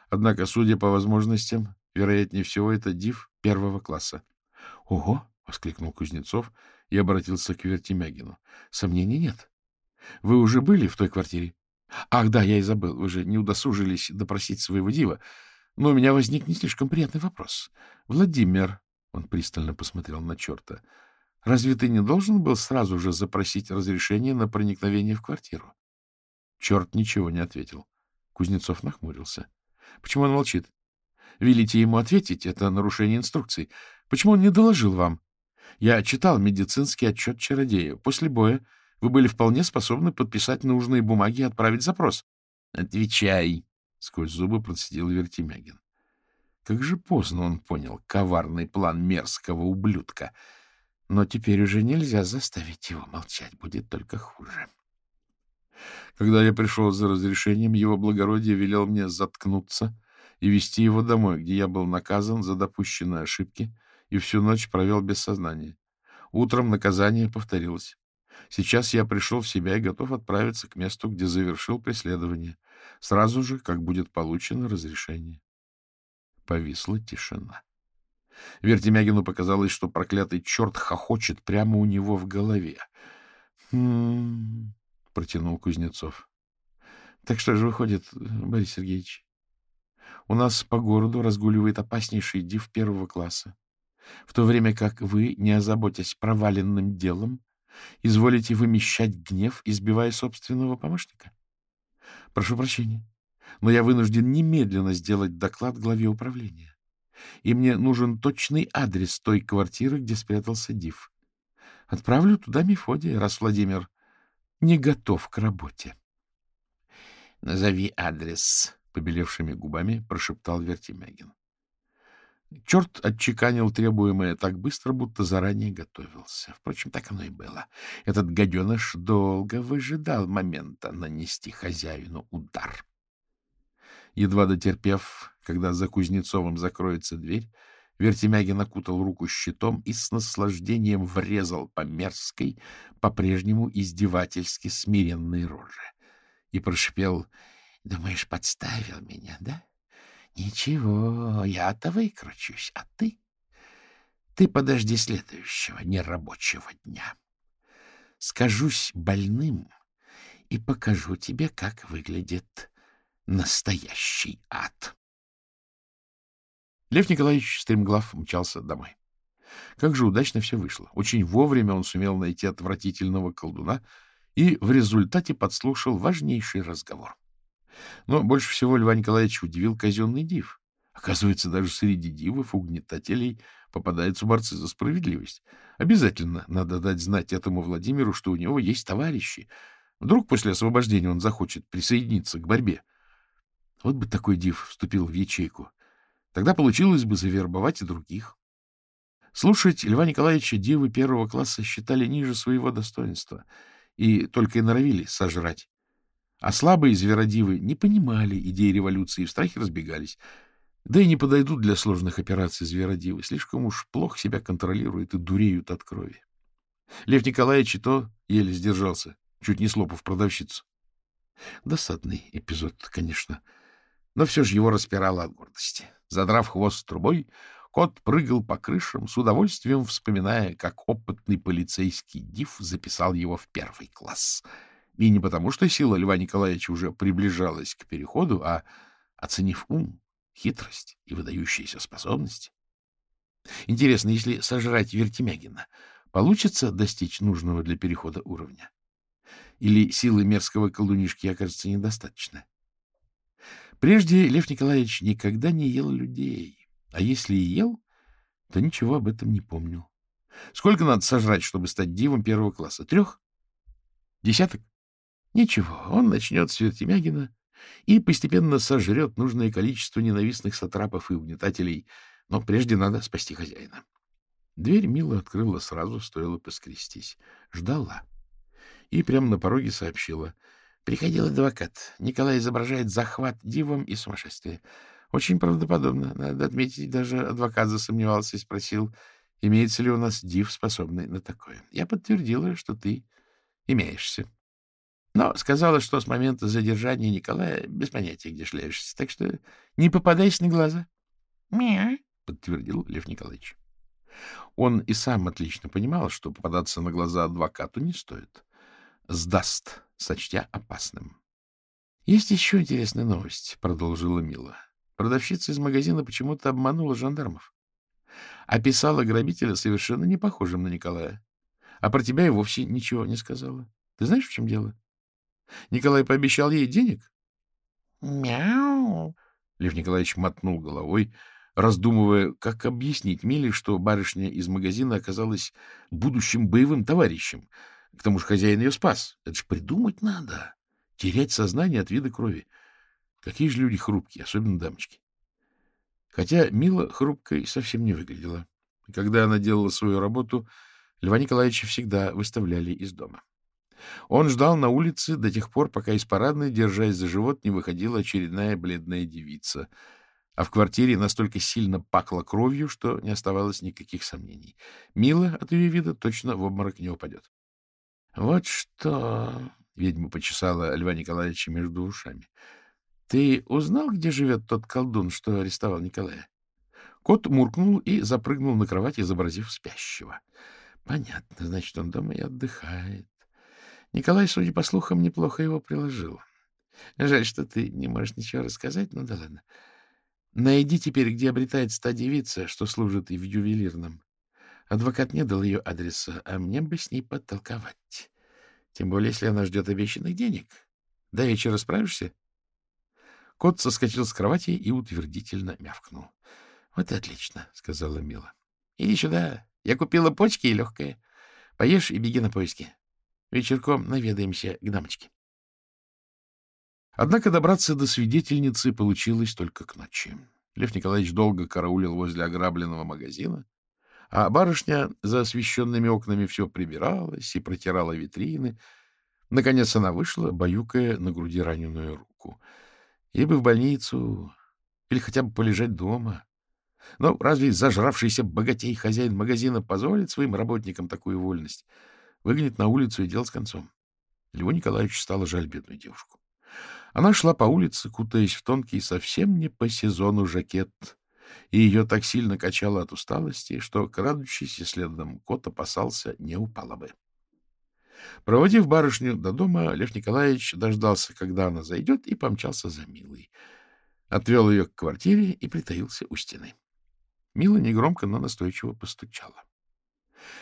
Однако, судя по возможностям, вероятнее всего, это див первого класса. — Ого! — воскликнул Кузнецов и обратился к Вертимягину. — Сомнений нет. Вы уже были в той квартире? Ах, да, я и забыл. Вы же не удосужились допросить своего дива. Но у меня возник не слишком приятный вопрос. Владимир, — он пристально посмотрел на черта, — разве ты не должен был сразу же запросить разрешение на проникновение в квартиру? Черт ничего не ответил. Кузнецов нахмурился. — Почему он молчит? Велите ему ответить, это нарушение инструкций. Почему он не доложил вам? Я читал медицинский отчет чародея. После боя вы были вполне способны подписать нужные бумаги и отправить запрос. — Отвечай, — сквозь зубы процедил Вертимягин. Как же поздно он понял коварный план мерзкого ублюдка. Но теперь уже нельзя заставить его молчать, будет только хуже. Когда я пришел за разрешением, его благородие велел мне заткнуться и вести его домой, где я был наказан за допущенные ошибки и всю ночь провел без сознания. Утром наказание повторилось. Сейчас я пришел в себя и готов отправиться к месту, где завершил преследование, сразу же, как будет получено разрешение. Повисла тишина. Вертемягину показалось, что проклятый черт хохочет прямо у него в голове. «Хм...» — протянул Кузнецов. «Так что же выходит, Борис Сергеевич? У нас по городу разгуливает опаснейший див первого класса, в то время как вы, не озаботясь проваленным делом, изволите вымещать гнев, избивая собственного помощника. Прошу прощения, но я вынужден немедленно сделать доклад главе управления и мне нужен точный адрес той квартиры, где спрятался Див. Отправлю туда Мефодия, раз Владимир не готов к работе. — Назови адрес, — побелевшими губами прошептал Вертимягин. Черт отчеканил требуемое так быстро, будто заранее готовился. Впрочем, так оно и было. Этот гаденыш долго выжидал момента нанести хозяину удар. Едва дотерпев, когда за Кузнецовым закроется дверь, Вертемягин окутал руку щитом и с наслаждением врезал по мерзкой, по-прежнему издевательски смиренной роже. И прошипел, — Думаешь, подставил меня, да? Ничего, я-то выкручусь, а ты? Ты подожди следующего нерабочего дня. Скажусь больным и покажу тебе, как выглядит настоящий ад. Лев Николаевич стремглав мчался домой. Как же удачно все вышло. Очень вовремя он сумел найти отвратительного колдуна и в результате подслушал важнейший разговор. Но больше всего Льва Николаевич удивил казенный див. Оказывается, даже среди дивов, угнетателей, попадаются борцы за справедливость. Обязательно надо дать знать этому Владимиру, что у него есть товарищи. Вдруг после освобождения он захочет присоединиться к борьбе. Вот бы такой див вступил в ячейку. Тогда получилось бы завербовать и других. Слушать Льва Николаевича дивы первого класса считали ниже своего достоинства и только и норовили сожрать. А слабые зверодивы не понимали идеи революции и в страхе разбегались. Да и не подойдут для сложных операций зверодивы. Слишком уж плохо себя контролируют и дуреют от крови. Лев Николаевич и то еле сдержался, чуть не слопав продавщицу. Досадный эпизод, конечно, — но все же его распирало от гордости. Задрав хвост трубой, кот прыгал по крышам, с удовольствием вспоминая, как опытный полицейский див записал его в первый класс. И не потому, что сила Льва Николаевича уже приближалась к переходу, а оценив ум, хитрость и выдающиеся способности. Интересно, если сожрать Вертимягина, получится достичь нужного для перехода уровня? Или силы мерзкого колдунишки окажется недостаточно? Прежде Лев Николаевич никогда не ел людей, а если и ел, то ничего об этом не помнил. Сколько надо сожрать, чтобы стать дивом первого класса? Трех? Десяток? Ничего, он начнет с Вертемягина и постепенно сожрет нужное количество ненавистных сатрапов и угнетателей, но прежде надо спасти хозяина. Дверь Мила открыла сразу, стоило поскрестись. Ждала. И прямо на пороге сообщила — Приходил адвокат. Николай изображает захват дивом и сумасшествие. Очень правдоподобно. Надо отметить, даже адвокат засомневался и спросил, имеется ли у нас див, способный на такое. Я подтвердила, что ты имеешься. Но сказала, что с момента задержания Николая без понятия, где шляешься. Так что не попадайся на глаза. — Мя, — подтвердил Лев Николаевич. Он и сам отлично понимал, что попадаться на глаза адвокату не стоит. Сдаст сочтя опасным. — Есть еще интересная новость, — продолжила Мила. Продавщица из магазина почему-то обманула жандармов. Описала грабителя совершенно не похожим на Николая. А про тебя и вовсе ничего не сказала. Ты знаешь, в чем дело? Николай пообещал ей денег? — Мяу! — Лев Николаевич мотнул головой, раздумывая, как объяснить Миле, что барышня из магазина оказалась будущим боевым товарищем — к тому же хозяин ее спас. Это ж придумать надо. Терять сознание от вида крови. Какие же люди хрупкие, особенно дамочки. Хотя Мила хрупкой совсем не выглядела. Когда она делала свою работу, Льва Николаевича всегда выставляли из дома. Он ждал на улице до тех пор, пока из парадной, держась за живот, не выходила очередная бледная девица. А в квартире настолько сильно пахло кровью, что не оставалось никаких сомнений. Мила от ее вида точно в обморок не упадет. — Вот что... — ведьма почесала Льва Николаевича между ушами. — Ты узнал, где живет тот колдун, что арестовал Николая? Кот муркнул и запрыгнул на кровать, изобразив спящего. — Понятно, значит, он дома и отдыхает. Николай, судя по слухам, неплохо его приложил. Жаль, что ты не можешь ничего рассказать, ну да ладно. Найди теперь, где обретается та девица, что служит и в ювелирном. Адвокат не дал ее адреса, а мне бы с ней подтолковать. Тем более, если она ждет обещанных денег. До вечера справишься? Кот соскочил с кровати и утвердительно мявкнул. — Вот и отлично, — сказала Мила. — Иди сюда. Я купила почки и легкое. Поешь и беги на поиски. Вечерком наведаемся к дамочке. Однако добраться до свидетельницы получилось только к ночи. Лев Николаевич долго караулил возле ограбленного магазина, а барышня за освещенными окнами все прибиралась и протирала витрины. Наконец она вышла, баюкая на груди раненую руку. Ей бы в больницу или хотя бы полежать дома. Но разве зажравшийся богатей хозяин магазина позволит своим работникам такую вольность? Выгонит на улицу и дело с концом. Льву Николаевичу стало жаль бедную девушку. Она шла по улице, кутаясь в тонкий, совсем не по сезону жакет, и ее так сильно качало от усталости, что крадущийся следом кот опасался, не упала бы. Проводив барышню до дома, Лев Николаевич дождался, когда она зайдет, и помчался за Милой. Отвел ее к квартире и притаился у стены. Мила негромко, но настойчиво постучала.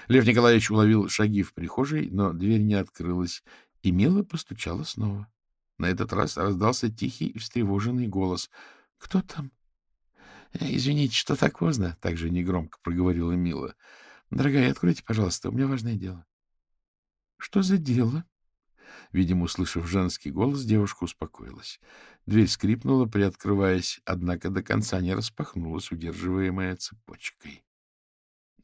Лев Николаевич уловил шаги в прихожей, но дверь не открылась, и Мила постучала снова. На этот раз раздался тихий и встревоженный голос. — Кто там? — Извините, что так поздно, — также негромко проговорила Мила. — Дорогая, откройте, пожалуйста, у меня важное дело. — Что за дело? Видимо, услышав женский голос, девушка успокоилась. Дверь скрипнула, приоткрываясь, однако до конца не распахнулась, удерживаемая цепочкой. —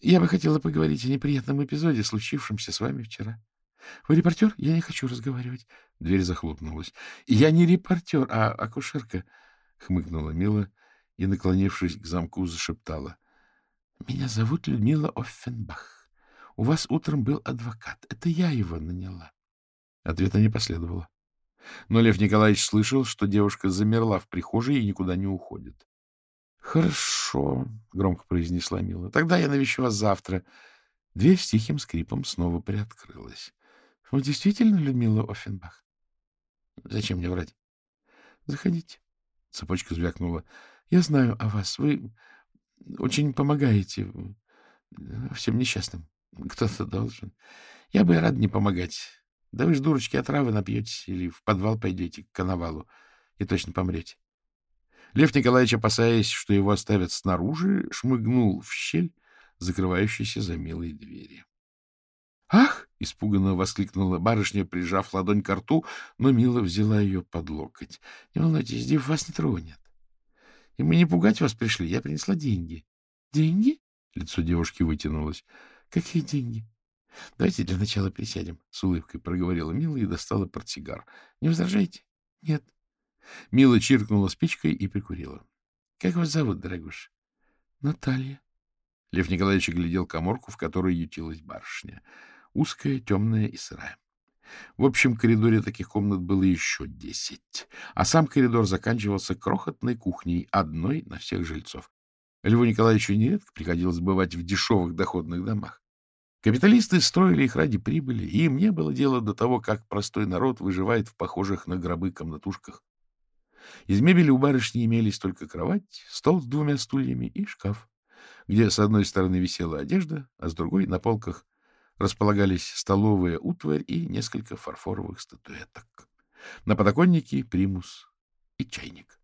Я бы хотела поговорить о неприятном эпизоде, случившемся с вами вчера. — Вы репортер? Я не хочу разговаривать. Дверь захлопнулась. — Я не репортер, а акушерка, — хмыкнула Мила и, наклонившись к замку, зашептала. — Меня зовут Людмила Оффенбах. У вас утром был адвокат. Это я его наняла. Ответа не последовало. Но Лев Николаевич слышал, что девушка замерла в прихожей и никуда не уходит. — Хорошо, — громко произнесла Мила. — Тогда я навещу вас завтра. Дверь с тихим скрипом снова приоткрылась. — Вы действительно Людмила Оффенбах? — Зачем мне врать? — Заходите. Цепочка звякнула. — Я знаю о вас. Вы очень помогаете всем несчастным. Кто-то должен. Я бы рад не помогать. Да вы ж, дурочки, отравы напьетесь или в подвал пойдете к коновалу и точно помрете. Лев Николаевич, опасаясь, что его оставят снаружи, шмыгнул в щель, закрывающейся за милой двери. «Ах!» — испуганно воскликнула барышня, прижав ладонь к рту, но Мила взяла ее под локоть. — Не волнуйтесь, Див вас не тронет. И мы не пугать вас пришли, я принесла деньги. — Деньги? — лицо девушки вытянулось. — Какие деньги? — Давайте для начала присядем, — с улыбкой проговорила Мила и достала портсигар. — Не возражаете? — Нет. Мила чиркнула спичкой и прикурила. — Как вас зовут, дорогуша? — Наталья. Лев Николаевич глядел коморку, в которой ютилась барышня. Узкая, темная и сырая. В общем коридоре таких комнат было еще десять, а сам коридор заканчивался крохотной кухней, одной на всех жильцов. Льву Николаевичу нередко приходилось бывать в дешевых доходных домах. Капиталисты строили их ради прибыли, и им не было дела до того, как простой народ выживает в похожих на гробы комнатушках. Из мебели у барышни имелись только кровать, стол с двумя стульями и шкаф, где с одной стороны висела одежда, а с другой на полках располагались столовая утварь и несколько фарфоровых статуэток. На подоконнике примус и чайник.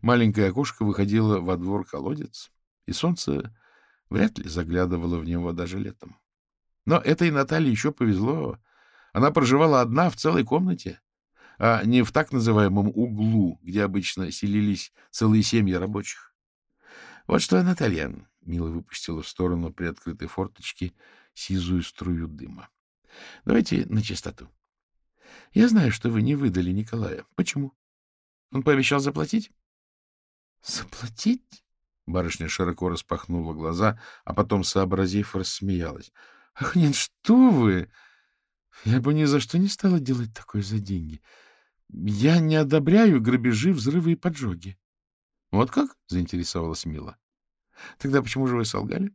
Маленькое окошко выходило во двор колодец, и солнце вряд ли заглядывало в него даже летом. Но этой Наталье еще повезло. Она проживала одна в целой комнате, а не в так называемом углу, где обычно селились целые семьи рабочих. — Вот что, Наталья, — Мила выпустила в сторону приоткрытой форточки сизую струю дыма. Давайте на чистоту. Я знаю, что вы не выдали Николая. Почему? Он пообещал заплатить? Заплатить? Барышня широко распахнула глаза, а потом, сообразив, рассмеялась. — Ах, нет, что вы! Я бы ни за что не стала делать такое за деньги. Я не одобряю грабежи, взрывы и поджоги. — Вот как? — заинтересовалась Мила. — Тогда почему же вы солгали?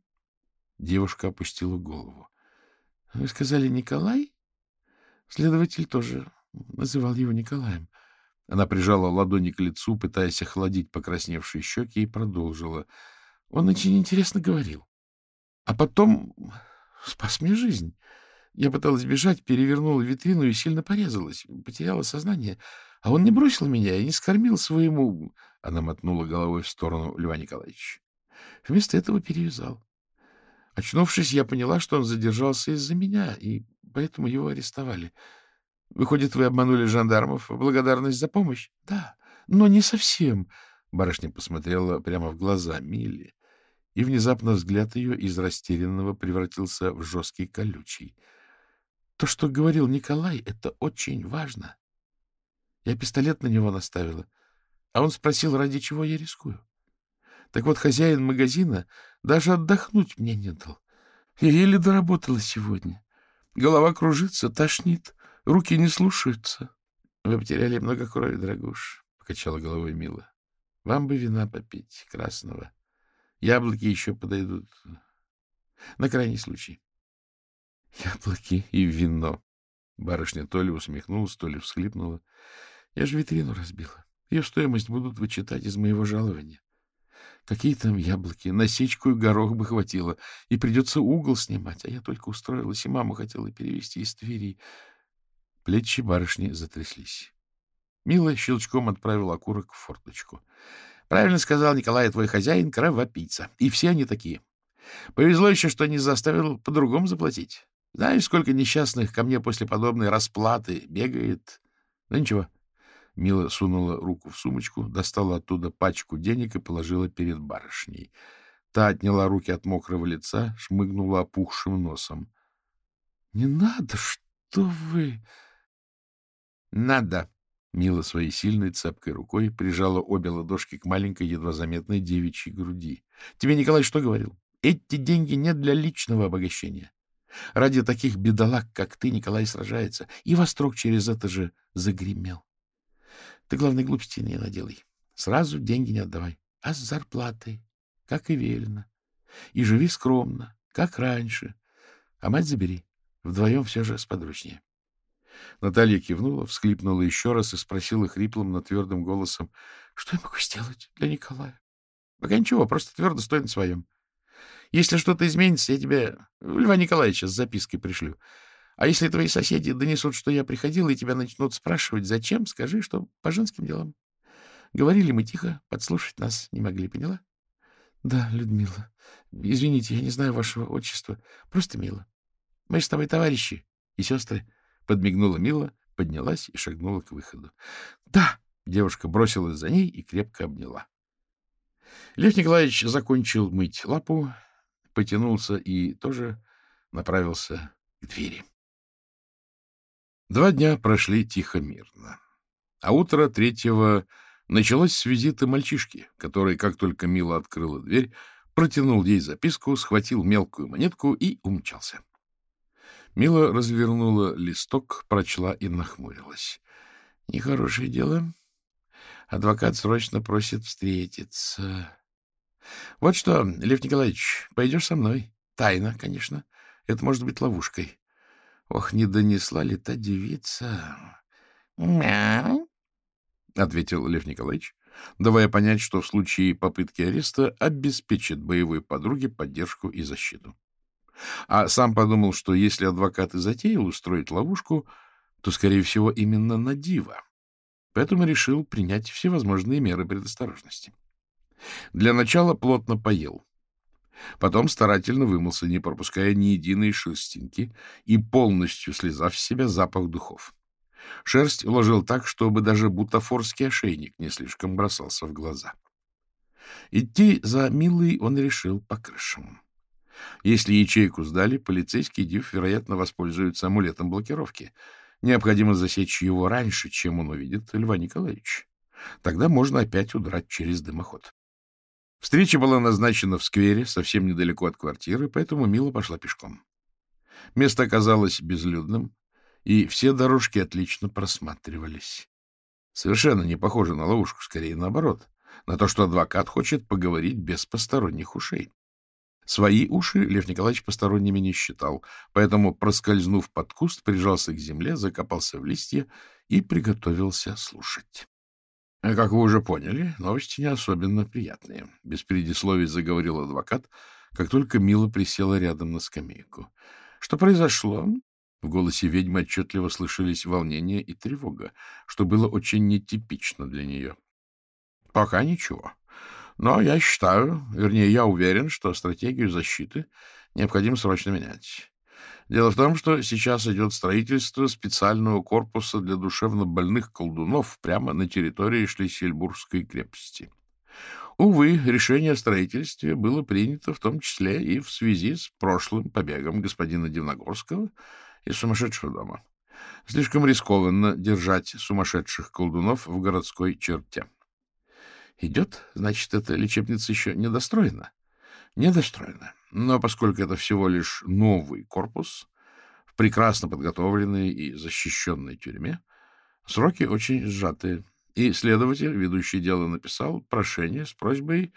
Девушка опустила голову. — Вы сказали Николай? Следователь тоже называл его Николаем. Она прижала ладони к лицу, пытаясь охладить покрасневшие щеки, и продолжила. Он очень интересно говорил. А потом спас мне жизнь. Я пыталась бежать, перевернула витрину и сильно порезалась, потеряла сознание. А он не бросил меня и не скормил своему... Она мотнула головой в сторону Льва Николаевича. Вместо этого перевязал. Очнувшись, я поняла, что он задержался из-за меня, и поэтому его арестовали. Выходит, вы обманули жандармов в благодарность за помощь? Да, но не совсем. Барышня посмотрела прямо в глаза Милли, и внезапно взгляд ее из растерянного превратился в жесткий колючий. То, что говорил Николай, это очень важно. Я пистолет на него наставила, а он спросил, ради чего я рискую. Так вот, хозяин магазина даже отдохнуть мне не дал. Я еле доработала сегодня. Голова кружится, тошнит. Руки не слушаются. — Вы потеряли много крови, дорогуш, — покачала головой Мила. — Вам бы вина попить, красного. Яблоки еще подойдут. На крайний случай. — Яблоки и вино. Барышня то ли усмехнулась, то ли всхлипнула. Я же витрину разбила. Ее стоимость будут вычитать из моего жалования. Какие там яблоки? На сечку и горох бы хватило. И придется угол снимать. А я только устроилась, и маму хотела перевести из Твери. Плечи барышни затряслись. Мила щелчком отправила окурок в форточку. — Правильно сказал Николай, твой хозяин — кровопийца. И все они такие. Повезло еще, что не заставил по-другому заплатить. Знаешь, сколько несчастных ко мне после подобной расплаты бегает? Ну, ничего. Мила сунула руку в сумочку, достала оттуда пачку денег и положила перед барышней. Та отняла руки от мокрого лица, шмыгнула опухшим носом. — Не надо, что вы... Надо. Мила своей сильной цепкой рукой прижала обе ладошки к маленькой, едва заметной девичьей груди. — Тебе Николай что говорил? Эти деньги не для личного обогащения. Ради таких бедолаг, как ты, Николай сражается, и вострок через это же загремел. Ты, главной глупости не наделай. Сразу деньги не отдавай, а с зарплатой, как и велено. И живи скромно, как раньше. А мать забери. Вдвоем все же сподручнее. Наталья кивнула, всхлипнула еще раз и спросила хриплым, но твердым голосом, — Что я могу сделать для Николая? — Пока ничего, просто твердо стой на своем. Если что-то изменится, я тебе Льва Николаевича с запиской пришлю. А если твои соседи донесут, что я приходил, и тебя начнут спрашивать, зачем, скажи, что по женским делам. Говорили мы тихо, подслушать нас не могли, поняла? — Да, Людмила. Извините, я не знаю вашего отчества. Просто Мила. Мы с тобой товарищи и сестры. Подмигнула Мила, поднялась и шагнула к выходу. — Да! — девушка бросилась за ней и крепко обняла. Лев Николаевич закончил мыть лапу, потянулся и тоже направился к двери. Два дня прошли тихо-мирно. А утро третьего началось с визита мальчишки, который, как только Мила открыла дверь, протянул ей записку, схватил мелкую монетку и умчался. Мила развернула листок, прочла и нахмурилась. — Нехорошее дело. Адвокат срочно просит встретиться. — Вот что, Лев Николаевич, пойдешь со мной? Тайна, конечно. Это может быть ловушкой. Ох, не донесла ли та девица? — Мяу, — ответил Лев Николаевич, давая понять, что в случае попытки ареста обеспечит боевой подруге поддержку и защиту. А сам подумал, что если адвокат и затеял устроить ловушку, то, скорее всего, именно на дива. Поэтому решил принять всевозможные меры предосторожности. Для начала плотно поел. Потом старательно вымылся, не пропуская ни единой шерстинки и полностью слезав с себя запах духов. Шерсть уложил так, чтобы даже бутафорский ошейник не слишком бросался в глаза. Идти за Милой он решил по крышам. Если ячейку сдали, полицейский див, вероятно, воспользуется амулетом блокировки. Необходимо засечь его раньше, чем он увидит Льва Николаевича. Тогда можно опять удрать через дымоход. Встреча была назначена в сквере, совсем недалеко от квартиры, поэтому Мила пошла пешком. Место оказалось безлюдным, и все дорожки отлично просматривались. Совершенно не похоже на ловушку, скорее наоборот, на то, что адвокат хочет поговорить без посторонних ушей. Свои уши Лев Николаевич посторонними не считал, поэтому, проскользнув под куст, прижался к земле, закопался в листья и приготовился слушать. — Как вы уже поняли, новости не особенно приятные. Без предисловий заговорил адвокат, как только Мила присела рядом на скамейку. — Что произошло? В голосе ведьмы отчетливо слышались волнение и тревога, что было очень нетипично для нее. — Пока ничего. Но я считаю, вернее, я уверен, что стратегию защиты необходимо срочно менять. Дело в том, что сейчас идет строительство специального корпуса для душевно больных колдунов прямо на территории Шлиссельбургской крепости. Увы, решение о строительстве было принято в том числе и в связи с прошлым побегом господина Дивногорского из сумасшедшего дома. Слишком рискованно держать сумасшедших колдунов в городской черте. Идет, значит, эта лечебница еще недостроена. Недостроена. Но поскольку это всего лишь новый корпус в прекрасно подготовленной и защищенной тюрьме, сроки очень сжатые. И следователь, ведущий дело, написал прошение с просьбой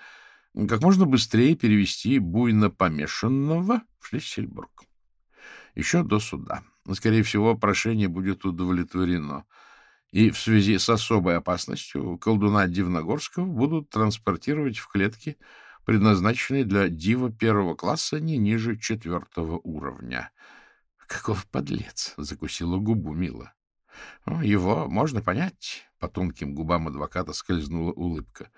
как можно быстрее перевести буйно помешанного в Шлиссельбург. Еще до суда. Скорее всего, прошение будет удовлетворено. И в связи с особой опасностью колдуна Дивногорского будут транспортировать в клетки предназначенный для дива первого класса не ниже четвертого уровня. — Каков подлец! — закусила губу Мила. — Его можно понять. По тонким губам адвоката скользнула улыбка.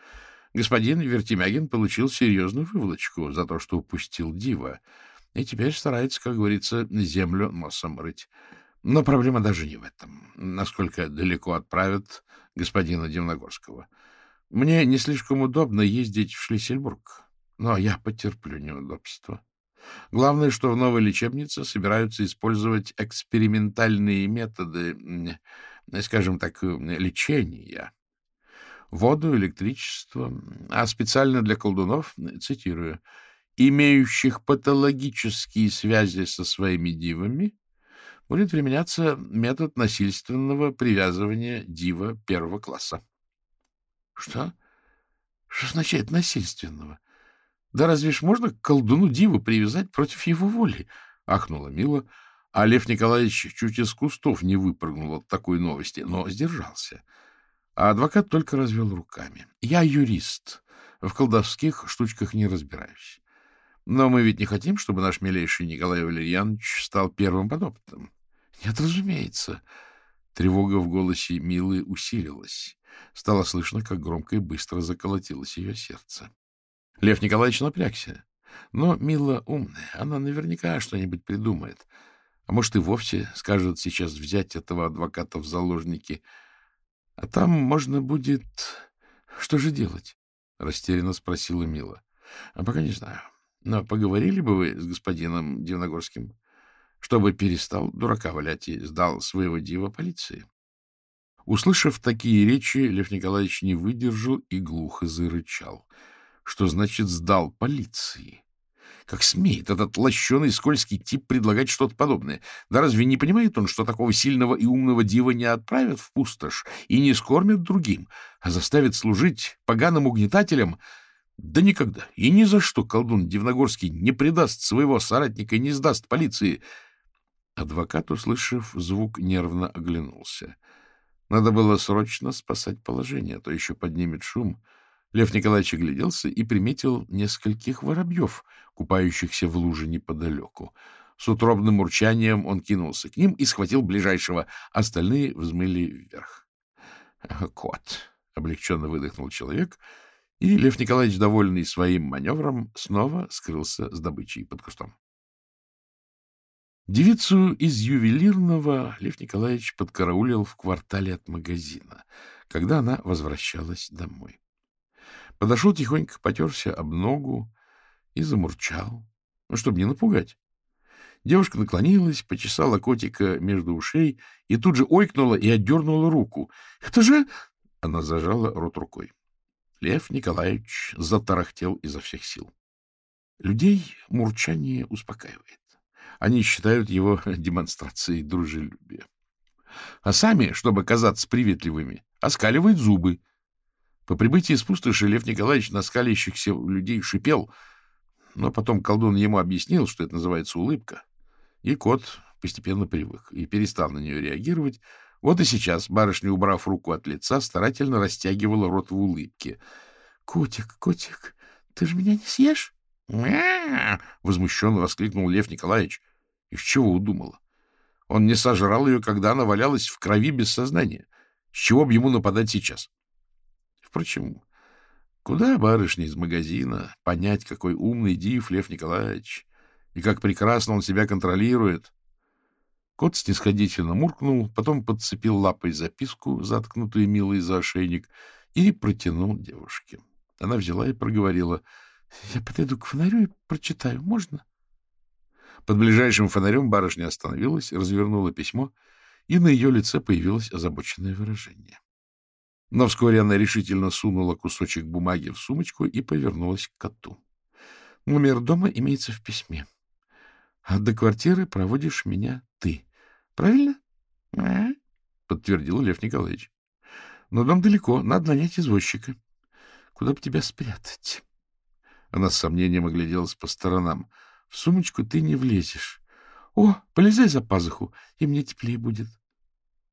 Господин Вертимягин получил серьезную выволочку за то, что упустил дива, и теперь старается, как говорится, землю носом рыть. Но проблема даже не в этом. Насколько далеко отправят господина Дивногорского — мне не слишком удобно ездить в Шлиссельбург, но я потерплю неудобства. Главное, что в новой лечебнице собираются использовать экспериментальные методы, скажем так, лечения. Воду, электричество, а специально для колдунов, цитирую, имеющих патологические связи со своими дивами, будет применяться метод насильственного привязывания дива первого класса. Что? Что означает насильственного? Да разве ж можно к колдуну диву привязать против его воли? Ахнула Мила, а Лев Николаевич чуть из кустов не выпрыгнул от такой новости, но сдержался. А адвокат только развел руками. Я юрист, в колдовских штучках не разбираюсь. Но мы ведь не хотим, чтобы наш милейший Николай Валерьянович стал первым подопытным. Нет, разумеется. Тревога в голосе Милы усилилась. Стало слышно, как громко и быстро заколотилось ее сердце. Лев Николаевич напрягся. Но Мила умная, она наверняка что-нибудь придумает. А может, и вовсе скажет сейчас взять этого адвоката в заложники. А там можно будет... Что же делать? — растерянно спросила Мила. — А пока не знаю. Но поговорили бы вы с господином Дивногорским, чтобы перестал дурака валять и сдал своего дива полиции? Услышав такие речи, Лев Николаевич не выдержал и глухо зарычал. Что значит «сдал полиции»? Как смеет этот лощеный скользкий тип предлагать что-то подобное? Да разве не понимает он, что такого сильного и умного дива не отправят в пустошь и не скормят другим, а заставят служить поганым угнетателям? Да никогда и ни за что колдун Дивногорский не предаст своего соратника и не сдаст полиции. Адвокат, услышав звук, нервно оглянулся. Надо было срочно спасать положение, а то еще поднимет шум. Лев Николаевич огляделся и приметил нескольких воробьев, купающихся в луже неподалеку. С утробным урчанием он кинулся к ним и схватил ближайшего. Остальные взмыли вверх. — Кот! — облегченно выдохнул человек, и Лев Николаевич, довольный своим маневром, снова скрылся с добычей под кустом. Девицу из ювелирного Лев Николаевич подкараулил в квартале от магазина, когда она возвращалась домой. Подошел тихонько, потерся об ногу и замурчал. ну, чтобы не напугать. Девушка наклонилась, почесала котика между ушей и тут же ойкнула и отдернула руку. — Это же... Она зажала рот рукой. Лев Николаевич затарахтел изо всех сил. Людей мурчание успокаивает. Они считают его демонстрацией дружелюбия. А сами, чтобы казаться приветливыми, оскаливают зубы. По прибытии из пустоши Лев Николаевич на скалящихся людей шипел, но потом колдун ему объяснил, что это называется улыбка. И кот постепенно привык и перестал на нее реагировать. Вот и сейчас барышня, убрав руку от лица, старательно растягивала рот в улыбке. — Котик, котик, ты же меня не съешь? — возмущенно воскликнул Лев Николаевич. Из чего удумала? Он не сожрал ее, когда она валялась в крови без сознания. С чего бы ему нападать сейчас? Впрочем, куда барышня из магазина понять, какой умный див Лев Николаевич? и как прекрасно он себя контролирует. Кот снисходительно муркнул, потом подцепил лапой записку, заткнутую милой за ошейник, и протянул девушке. Она взяла и проговорила. — Я подойду к фонарю и прочитаю. Можно? Под ближайшим фонарем барышня остановилась, развернула письмо, и на ее лице появилось озабоченное выражение. Но вскоре она решительно сунула кусочек бумаги в сумочку и повернулась к коту. Номер дома имеется в письме. А до квартиры проводишь меня ты. Правильно? А? — подтвердил Лев Николаевич. — Но дом далеко, надо нанять извозчика. Куда бы тебя спрятать? Она с сомнением огляделась по сторонам. — В сумочку ты не влезешь. — О, полезай за пазуху, и мне теплее будет.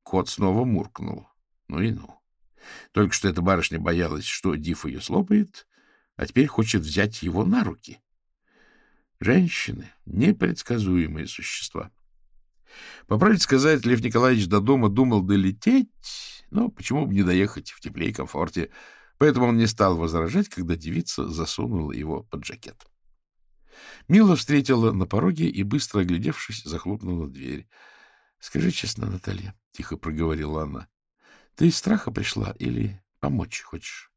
Кот снова муркнул. Ну и ну. Только что эта барышня боялась, что Диф ее слопает, а теперь хочет взять его на руки. Женщины — непредсказуемые существа. По правде сказать, Лев Николаевич до дома думал долететь, но почему бы не доехать в тепле и комфорте, поэтому он не стал возражать, когда девица засунула его под жакет. Мила встретила на пороге и, быстро оглядевшись, захлопнула дверь. — Скажи честно, Наталья, — тихо проговорила она, — ты из страха пришла или помочь хочешь?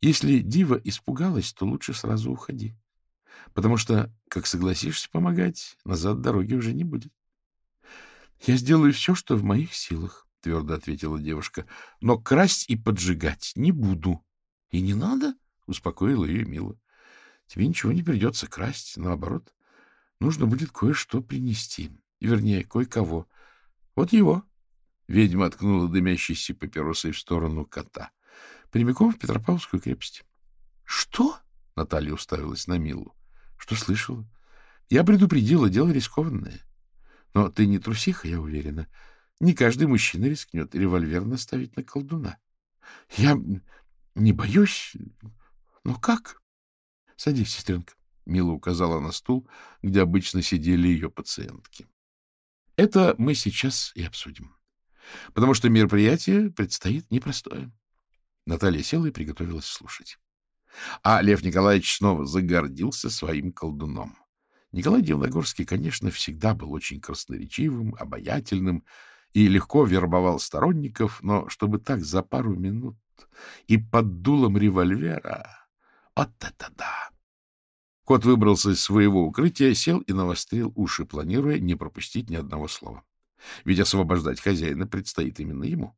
Если дива испугалась, то лучше сразу уходи. Потому что, как согласишься помогать, назад дороги уже не будет. — Я сделаю все, что в моих силах, — твердо ответила девушка. — Но красть и поджигать не буду. — И не надо, — успокоила ее Мила. — Тебе ничего не придется красть, наоборот. Нужно будет кое-что принести. Вернее, кое-кого. Вот его. Ведьма откнула дымящейся папиросой в сторону кота. Прямиком в Петропавловскую крепость. — Что? — Наталья уставилась на Милу. Что слышала? Я предупредила, дело рискованное. Но ты не трусиха, я уверена. Не каждый мужчина рискнет револьвер наставить на колдуна. Я не боюсь. Но как? Садись, сестренка. Мила указала на стул, где обычно сидели ее пациентки. Это мы сейчас и обсудим. Потому что мероприятие предстоит непростое. Наталья села и приготовилась слушать. А Лев Николаевич снова загордился своим колдуном. Николай Дивногорский, конечно, всегда был очень красноречивым, обаятельным и легко вербовал сторонников, но чтобы так за пару минут и под дулом револьвера... Вот это да! Кот выбрался из своего укрытия, сел и навострил уши, планируя не пропустить ни одного слова. Ведь освобождать хозяина предстоит именно ему.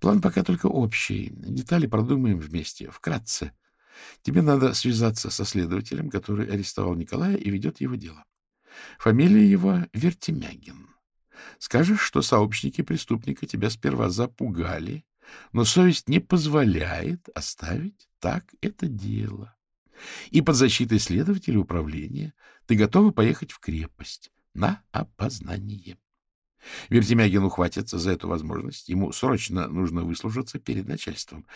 План пока только общий. Детали продумаем вместе, вкратце. Тебе надо связаться со следователем, который арестовал Николая и ведет его дело. Фамилия его Вертемягин. Скажешь, что сообщники преступника тебя сперва запугали, но совесть не позволяет оставить так это дело. И под защитой следователя управления ты готова поехать в крепость на опознание. Вертемягин ухватится за эту возможность. Ему срочно нужно выслужиться перед начальством.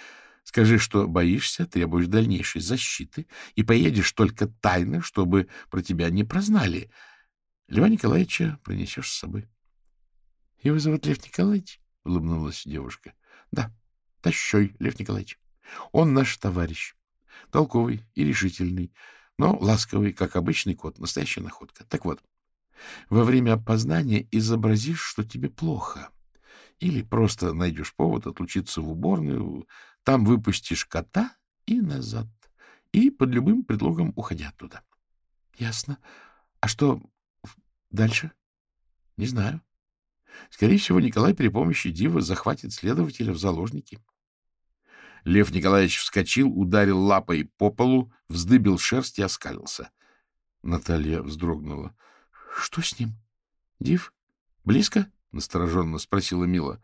Скажи, что боишься, требуешь дальнейшей защиты и поедешь только тайно, чтобы про тебя не прознали. Льва Николаевича принесешь с собой. — Его зовут Лев Николаевич? — улыбнулась девушка. — Да, Тащой Лев Николаевич. Он наш товарищ. Толковый и решительный, но ласковый, как обычный кот, настоящая находка. Так вот, во время опознания изобразишь, что тебе плохо. Или просто найдешь повод отлучиться в уборную, там выпустишь кота и назад, и под любым предлогом уходя оттуда. — Ясно. А что дальше? — Не знаю. Скорее всего, Николай при помощи дива захватит следователя в заложники. Лев Николаевич вскочил, ударил лапой по полу, вздыбил шерсть и оскалился. Наталья вздрогнула. — Что с ним? Див? Близко? — настороженно спросила Мила.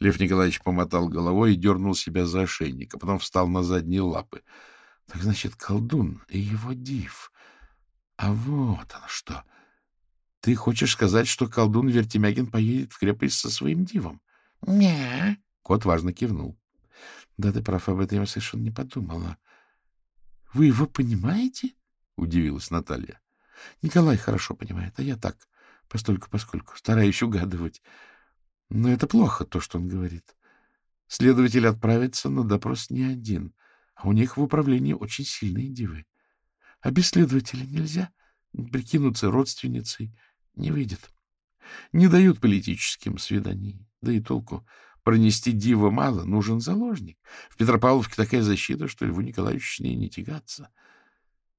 Лев Николаевич помотал головой и дернул себя за ошейник, а потом встал на задние лапы. — Так значит, колдун и его див. А вот оно что. Ты хочешь сказать, что колдун Вертемягин поедет в крепость со своим дивом? — Не. Кот важно кивнул. — Да, ты прав, об этом я совершенно не подумала. — Вы его понимаете? — удивилась Наталья. — Николай хорошо понимает, а я так, постольку-поскольку, стараюсь угадывать. Но это плохо, то, что он говорит. Следователь отправится на допрос не один, а у них в управлении очень сильные дивы. А без следователя нельзя прикинуться родственницей, не выйдет. Не дают политическим свиданий, да и толку. Пронести дива мало, нужен заложник. В Петропавловке такая защита, что Льву Николаевичу с ней не тягаться.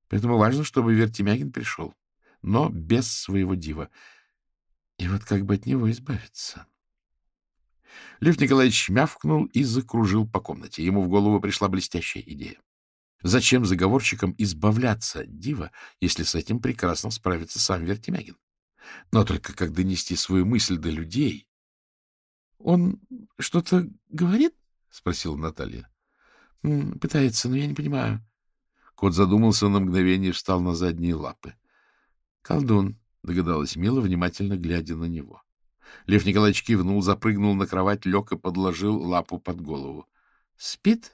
Поэтому важно, чтобы Вертемягин пришел, но без своего дива. И вот как бы от него избавиться? Лев Николаевич мявкнул и закружил по комнате. Ему в голову пришла блестящая идея. Зачем заговорщикам избавляться от дива, если с этим прекрасно справится сам Вертемягин? Но только как донести свою мысль до людей? — Он что-то говорит? — спросила Наталья. — Пытается, но я не понимаю. Кот задумался на мгновение и встал на задние лапы. — Колдун, — догадалась Мила, внимательно глядя на него. Лев Николаевич кивнул, запрыгнул на кровать, лег и подложил лапу под голову. — Спит?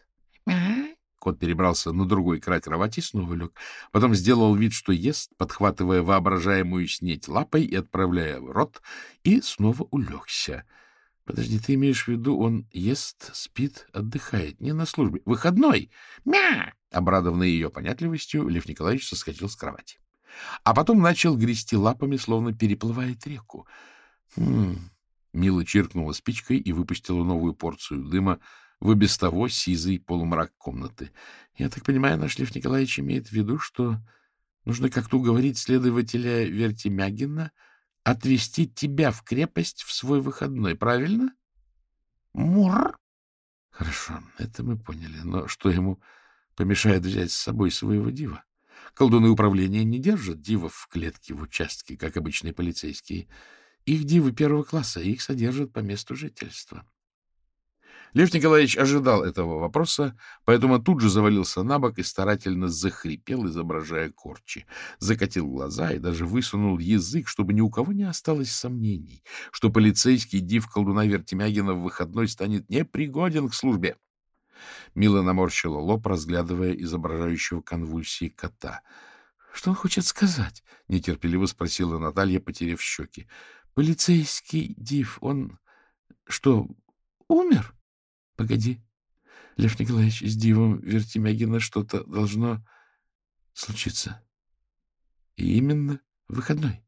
Кот перебрался на другой край кровати и снова лег. Потом сделал вид, что ест, подхватывая воображаемую снеть лапой и отправляя в рот, и снова улегся. — Подожди, ты имеешь в виду, он ест, спит, отдыхает, не на службе. Выходной! Мя! Обрадованный ее понятливостью, Лев Николаевич соскочил с кровати. А потом начал грести лапами, словно переплывает реку. Хм. Мила чиркнула спичкой и выпустила новую порцию дыма, в и без того сизый полумрак комнаты. Я так понимаю, наш Лев Николаевич имеет в виду, что нужно как-то уговорить следователя Вертимягина отвезти тебя в крепость в свой выходной, правильно? Мур. Хорошо, это мы поняли. Но что ему помешает взять с собой своего дива? Колдуны управления не держат дивов в клетке в участке, как обычные полицейские. Их дивы первого класса, их содержат по месту жительства. Лев Николаевич ожидал этого вопроса, поэтому тут же завалился на бок и старательно захрипел, изображая корчи. Закатил глаза и даже высунул язык, чтобы ни у кого не осталось сомнений, что полицейский див колдуна Вертемягина в выходной станет непригоден к службе. Мила наморщила лоб, разглядывая изображающего конвульсии кота. — Что он хочет сказать? — нетерпеливо спросила Наталья, потеряв щеки. — Полицейский див, он что, умер? — Погоди, Лев Николаевич, с дивом Вертимягина что-то должно случиться. И именно выходной.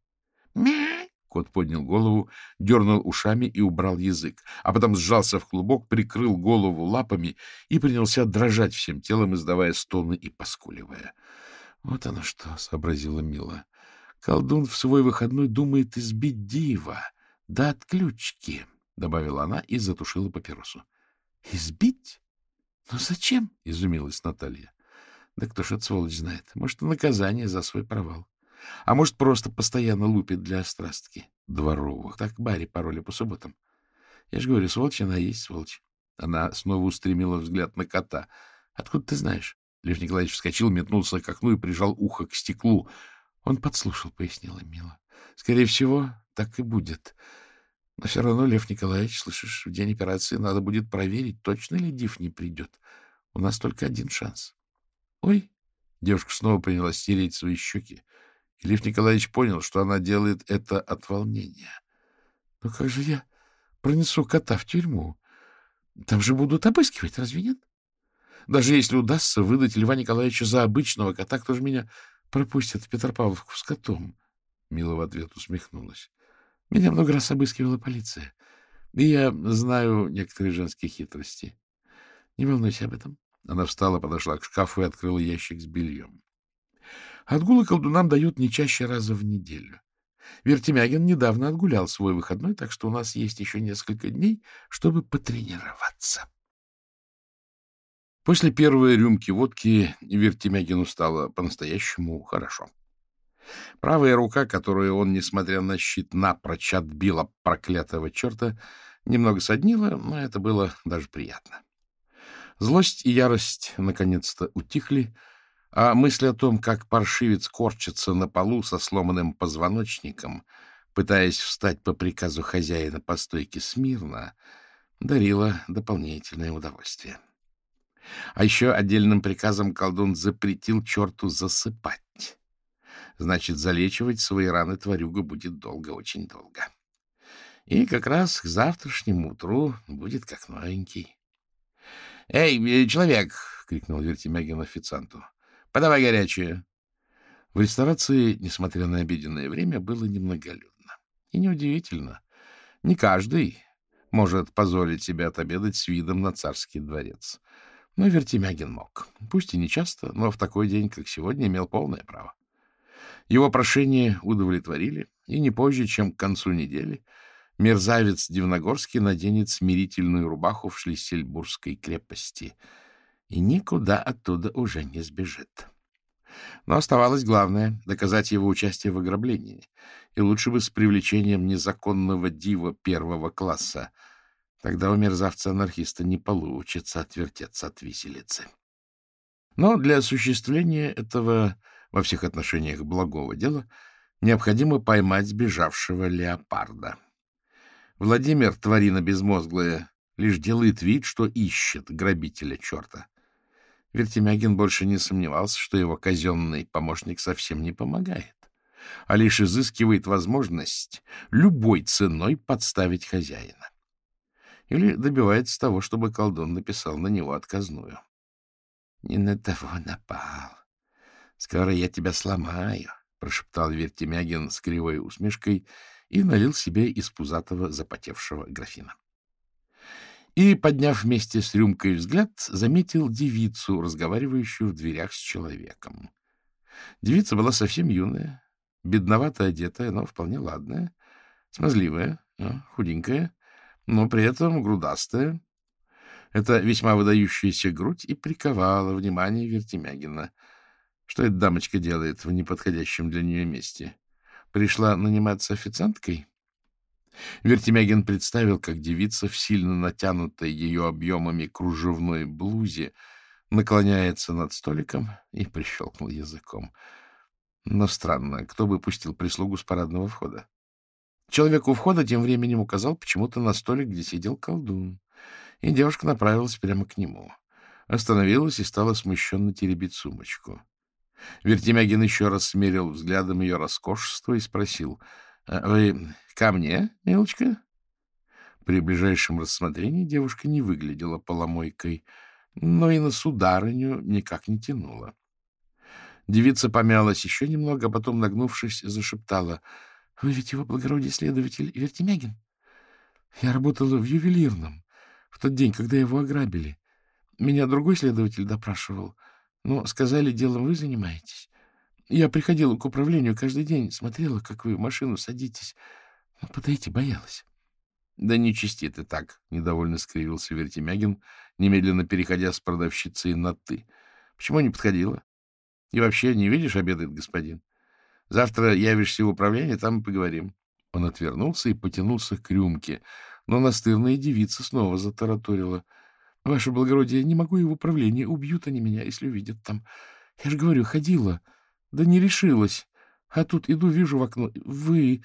Кот поднял голову, дернул ушами и убрал язык, а потом сжался в клубок, прикрыл голову лапами и принялся дрожать всем телом, издавая стоны и поскуливая. — Вот оно что, — сообразила Мила. Колдун в свой выходной думает избить дива. Да отключки, — добавила она и затушила папиросу. — Избить? Но зачем? — изумилась Наталья. — Да кто ж это сволочь знает. Может, наказание за свой провал. А может, просто постоянно лупит для острастки дворовых. Так Барри пароли по субботам. Я же говорю, сволочь она есть сволочь. Она снова устремила взгляд на кота. — Откуда ты знаешь? Лев Николаевич вскочил, метнулся к окну и прижал ухо к стеклу. Он подслушал, — пояснила Мила. — Скорее всего, так и будет. Но все равно, Лев Николаевич, слышишь, в день операции надо будет проверить, точно ли Див не придет. У нас только один шанс. Ой! Девушка снова принялась стереть свои щеки. И Лев Николаевич понял, что она делает это от волнения. Ну как же я пронесу кота в тюрьму? Там же будут обыскивать, разве нет? Даже если удастся выдать Льва Николаевича за обычного кота, кто же меня пропустит в Петропавловку с котом? Мила в ответ усмехнулась. Меня много раз обыскивала полиция, и я знаю некоторые женские хитрости. Не волнуйся об этом. Она встала, подошла к шкафу и открыла ящик с бельем. Отгулы колдунам дают не чаще раза в неделю. Вертемягин недавно отгулял свой выходной, так что у нас есть еще несколько дней, чтобы потренироваться. После первой рюмки водки Вертемягину стало по-настоящему хорошо. Правая рука, которую он, несмотря на щит, напрочь отбила проклятого черта, немного соднила, но это было даже приятно. Злость и ярость наконец-то утихли, а мысль о том, как паршивец корчится на полу со сломанным позвоночником, пытаясь встать по приказу хозяина по стойке смирно, дарила дополнительное удовольствие. А еще отдельным приказом колдун запретил черту засыпать. Значит, залечивать свои раны тварюга будет долго, очень долго. И как раз к завтрашнему утру будет как новенький. — Эй, человек! — крикнул Вертимягин официанту. — Подавай горячее. В ресторации, несмотря на обеденное время, было немноголюдно. И неудивительно. Не каждый может позволить себе отобедать с видом на царский дворец. Но Вертимягин мог. Пусть и не часто, но в такой день, как сегодня, имел полное право. Его прошение удовлетворили, и не позже, чем к концу недели, мерзавец Дивногорский наденет смирительную рубаху в Шлиссельбургской крепости и никуда оттуда уже не сбежит. Но оставалось главное — доказать его участие в ограблении, и лучше бы с привлечением незаконного дива первого класса — Тогда у мерзавца-анархиста не получится отвертеться от виселицы. Но для осуществления этого во всех отношениях благого дела необходимо поймать сбежавшего леопарда. Владимир, тварина безмозглая, лишь делает вид, что ищет грабителя черта. Вертемягин больше не сомневался, что его казенный помощник совсем не помогает, а лишь изыскивает возможность любой ценой подставить хозяина или добивается того, чтобы колдун написал на него отказную. — Не на того напал. Скоро я тебя сломаю, — прошептал Вертемягин с кривой усмешкой и налил себе из пузатого запотевшего графина. И, подняв вместе с рюмкой взгляд, заметил девицу, разговаривающую в дверях с человеком. Девица была совсем юная, бедновато одетая, но вполне ладная, смазливая, худенькая, но при этом грудастая. Эта весьма выдающаяся грудь и приковала внимание Вертемягина. Что эта дамочка делает в неподходящем для нее месте? Пришла наниматься официанткой? Вертемягин представил, как девица в сильно натянутой ее объемами кружевной блузе наклоняется над столиком и прищелкнул языком. Но странно, кто бы пустил прислугу с парадного входа? Человек у входа тем временем указал почему-то на столик, где сидел колдун, и девушка направилась прямо к нему. Остановилась и стала смущенно теребить сумочку. Вертемягин еще раз смерил взглядом ее роскошество и спросил, «А «Вы ко мне, милочка?» При ближайшем рассмотрении девушка не выглядела поломойкой, но и на сударыню никак не тянула. Девица помялась еще немного, а потом, нагнувшись, зашептала — вы ведь его благородие следователь Вертемягин? Я работала в ювелирном в тот день, когда его ограбили. Меня другой следователь допрашивал, но сказали, делом вы занимаетесь. Я приходила к управлению каждый день, смотрела, как вы в машину садитесь. Но подойти боялась. — Да не чисти ты так, — недовольно скривился Вертемягин, немедленно переходя с продавщицей на «ты». — Почему не подходила? И вообще, не видишь, обедает господин. Завтра явишься в управление, там и поговорим. Он отвернулся и потянулся к рюмке, но настырная девица снова затараторила. — Ваше благородие, не могу и в управление, убьют они меня, если увидят там. Я же говорю, ходила, да не решилась. А тут иду, вижу в окно. Вы...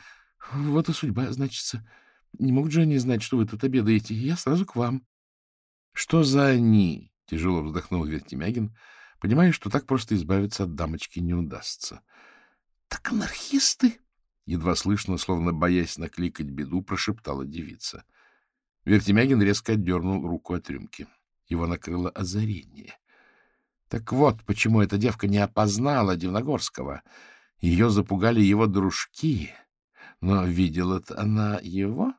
Вот и судьба, значится. Не могут же они знать, что вы тут обедаете. Я сразу к вам. — Что за они? — тяжело вздохнул Вертемягин, понимая, что так просто избавиться от дамочки не удастся. — так анархисты! Едва слышно, словно боясь накликать беду, прошептала девица. Вертемягин резко отдернул руку от рюмки. Его накрыло озарение. Так вот, почему эта девка не опознала Дивногорского. Ее запугали его дружки. Но видела-то она его?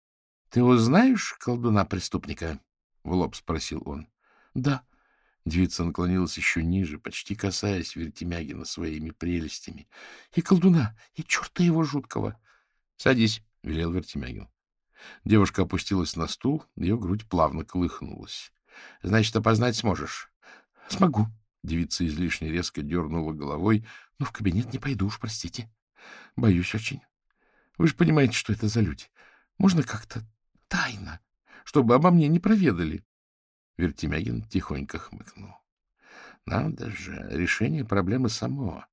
— Ты узнаешь колдуна-преступника? — в лоб спросил он. — Да. Девица наклонилась еще ниже, почти касаясь Вертемягина своими прелестями. — И колдуна, и черта его жуткого! — Садись, — велел Вертемягин. Девушка опустилась на стул, ее грудь плавно колыхнулась. — Значит, опознать сможешь? — Смогу. Девица излишне резко дернула головой. — Но в кабинет не пойду уж, простите. Боюсь очень. Вы же понимаете, что это за люди. Можно как-то тайно, чтобы обо мне не проведали. Вертимягин тихонько хмыкнул. Надо же, решение проблемы само.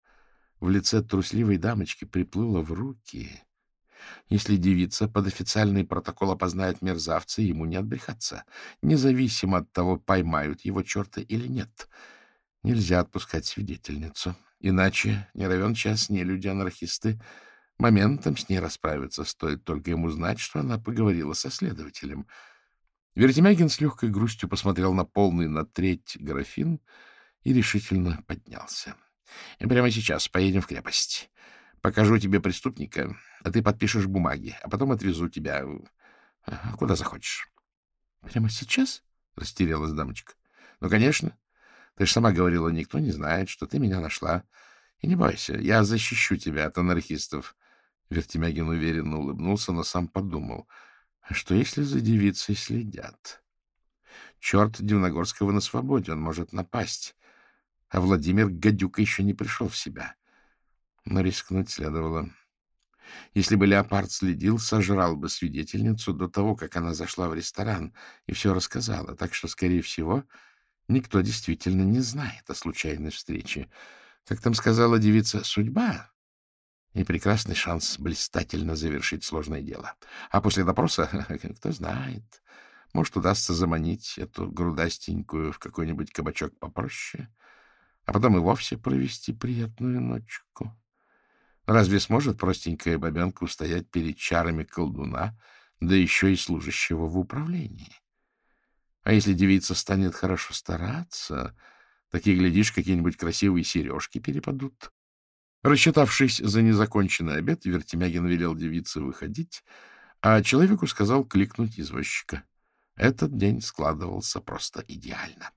В лице трусливой дамочки приплыло в руки. Если девица под официальный протокол опознает мерзавца, ему не отбрехаться, независимо от того, поймают его черты или нет. Нельзя отпускать свидетельницу, иначе не равен час не люди-анархисты моментом с ней расправиться, стоит только ему знать, что она поговорила со следователем — Вертемягин с легкой грустью посмотрел на полный на треть графин и решительно поднялся. — Прямо сейчас поедем в крепость. Покажу тебе преступника, а ты подпишешь бумаги, а потом отвезу тебя куда захочешь. — Прямо сейчас? — растерялась дамочка. — Ну, конечно. Ты же сама говорила, никто не знает, что ты меня нашла. И не бойся, я защищу тебя от анархистов. Вертемягин уверенно улыбнулся, но сам подумал — а что, если за девицей следят? Черт Дивногорского на свободе, он может напасть. А Владимир Гадюка еще не пришел в себя. Но рискнуть следовало. Если бы Леопард следил, сожрал бы свидетельницу до того, как она зашла в ресторан и все рассказала. Так что, скорее всего, никто действительно не знает о случайной встрече. Как там сказала девица, судьба и прекрасный шанс блистательно завершить сложное дело. А после допроса, кто знает, может, удастся заманить эту грудастенькую в какой-нибудь кабачок попроще, а потом и вовсе провести приятную ночку. Разве сможет простенькая бабенка устоять перед чарами колдуна, да еще и служащего в управлении? А если девица станет хорошо стараться, так и, глядишь, какие-нибудь красивые сережки перепадут. Рассчитавшись за незаконченный обед, Вертемягин велел девице выходить, а человеку сказал кликнуть извозчика. Этот день складывался просто идеально.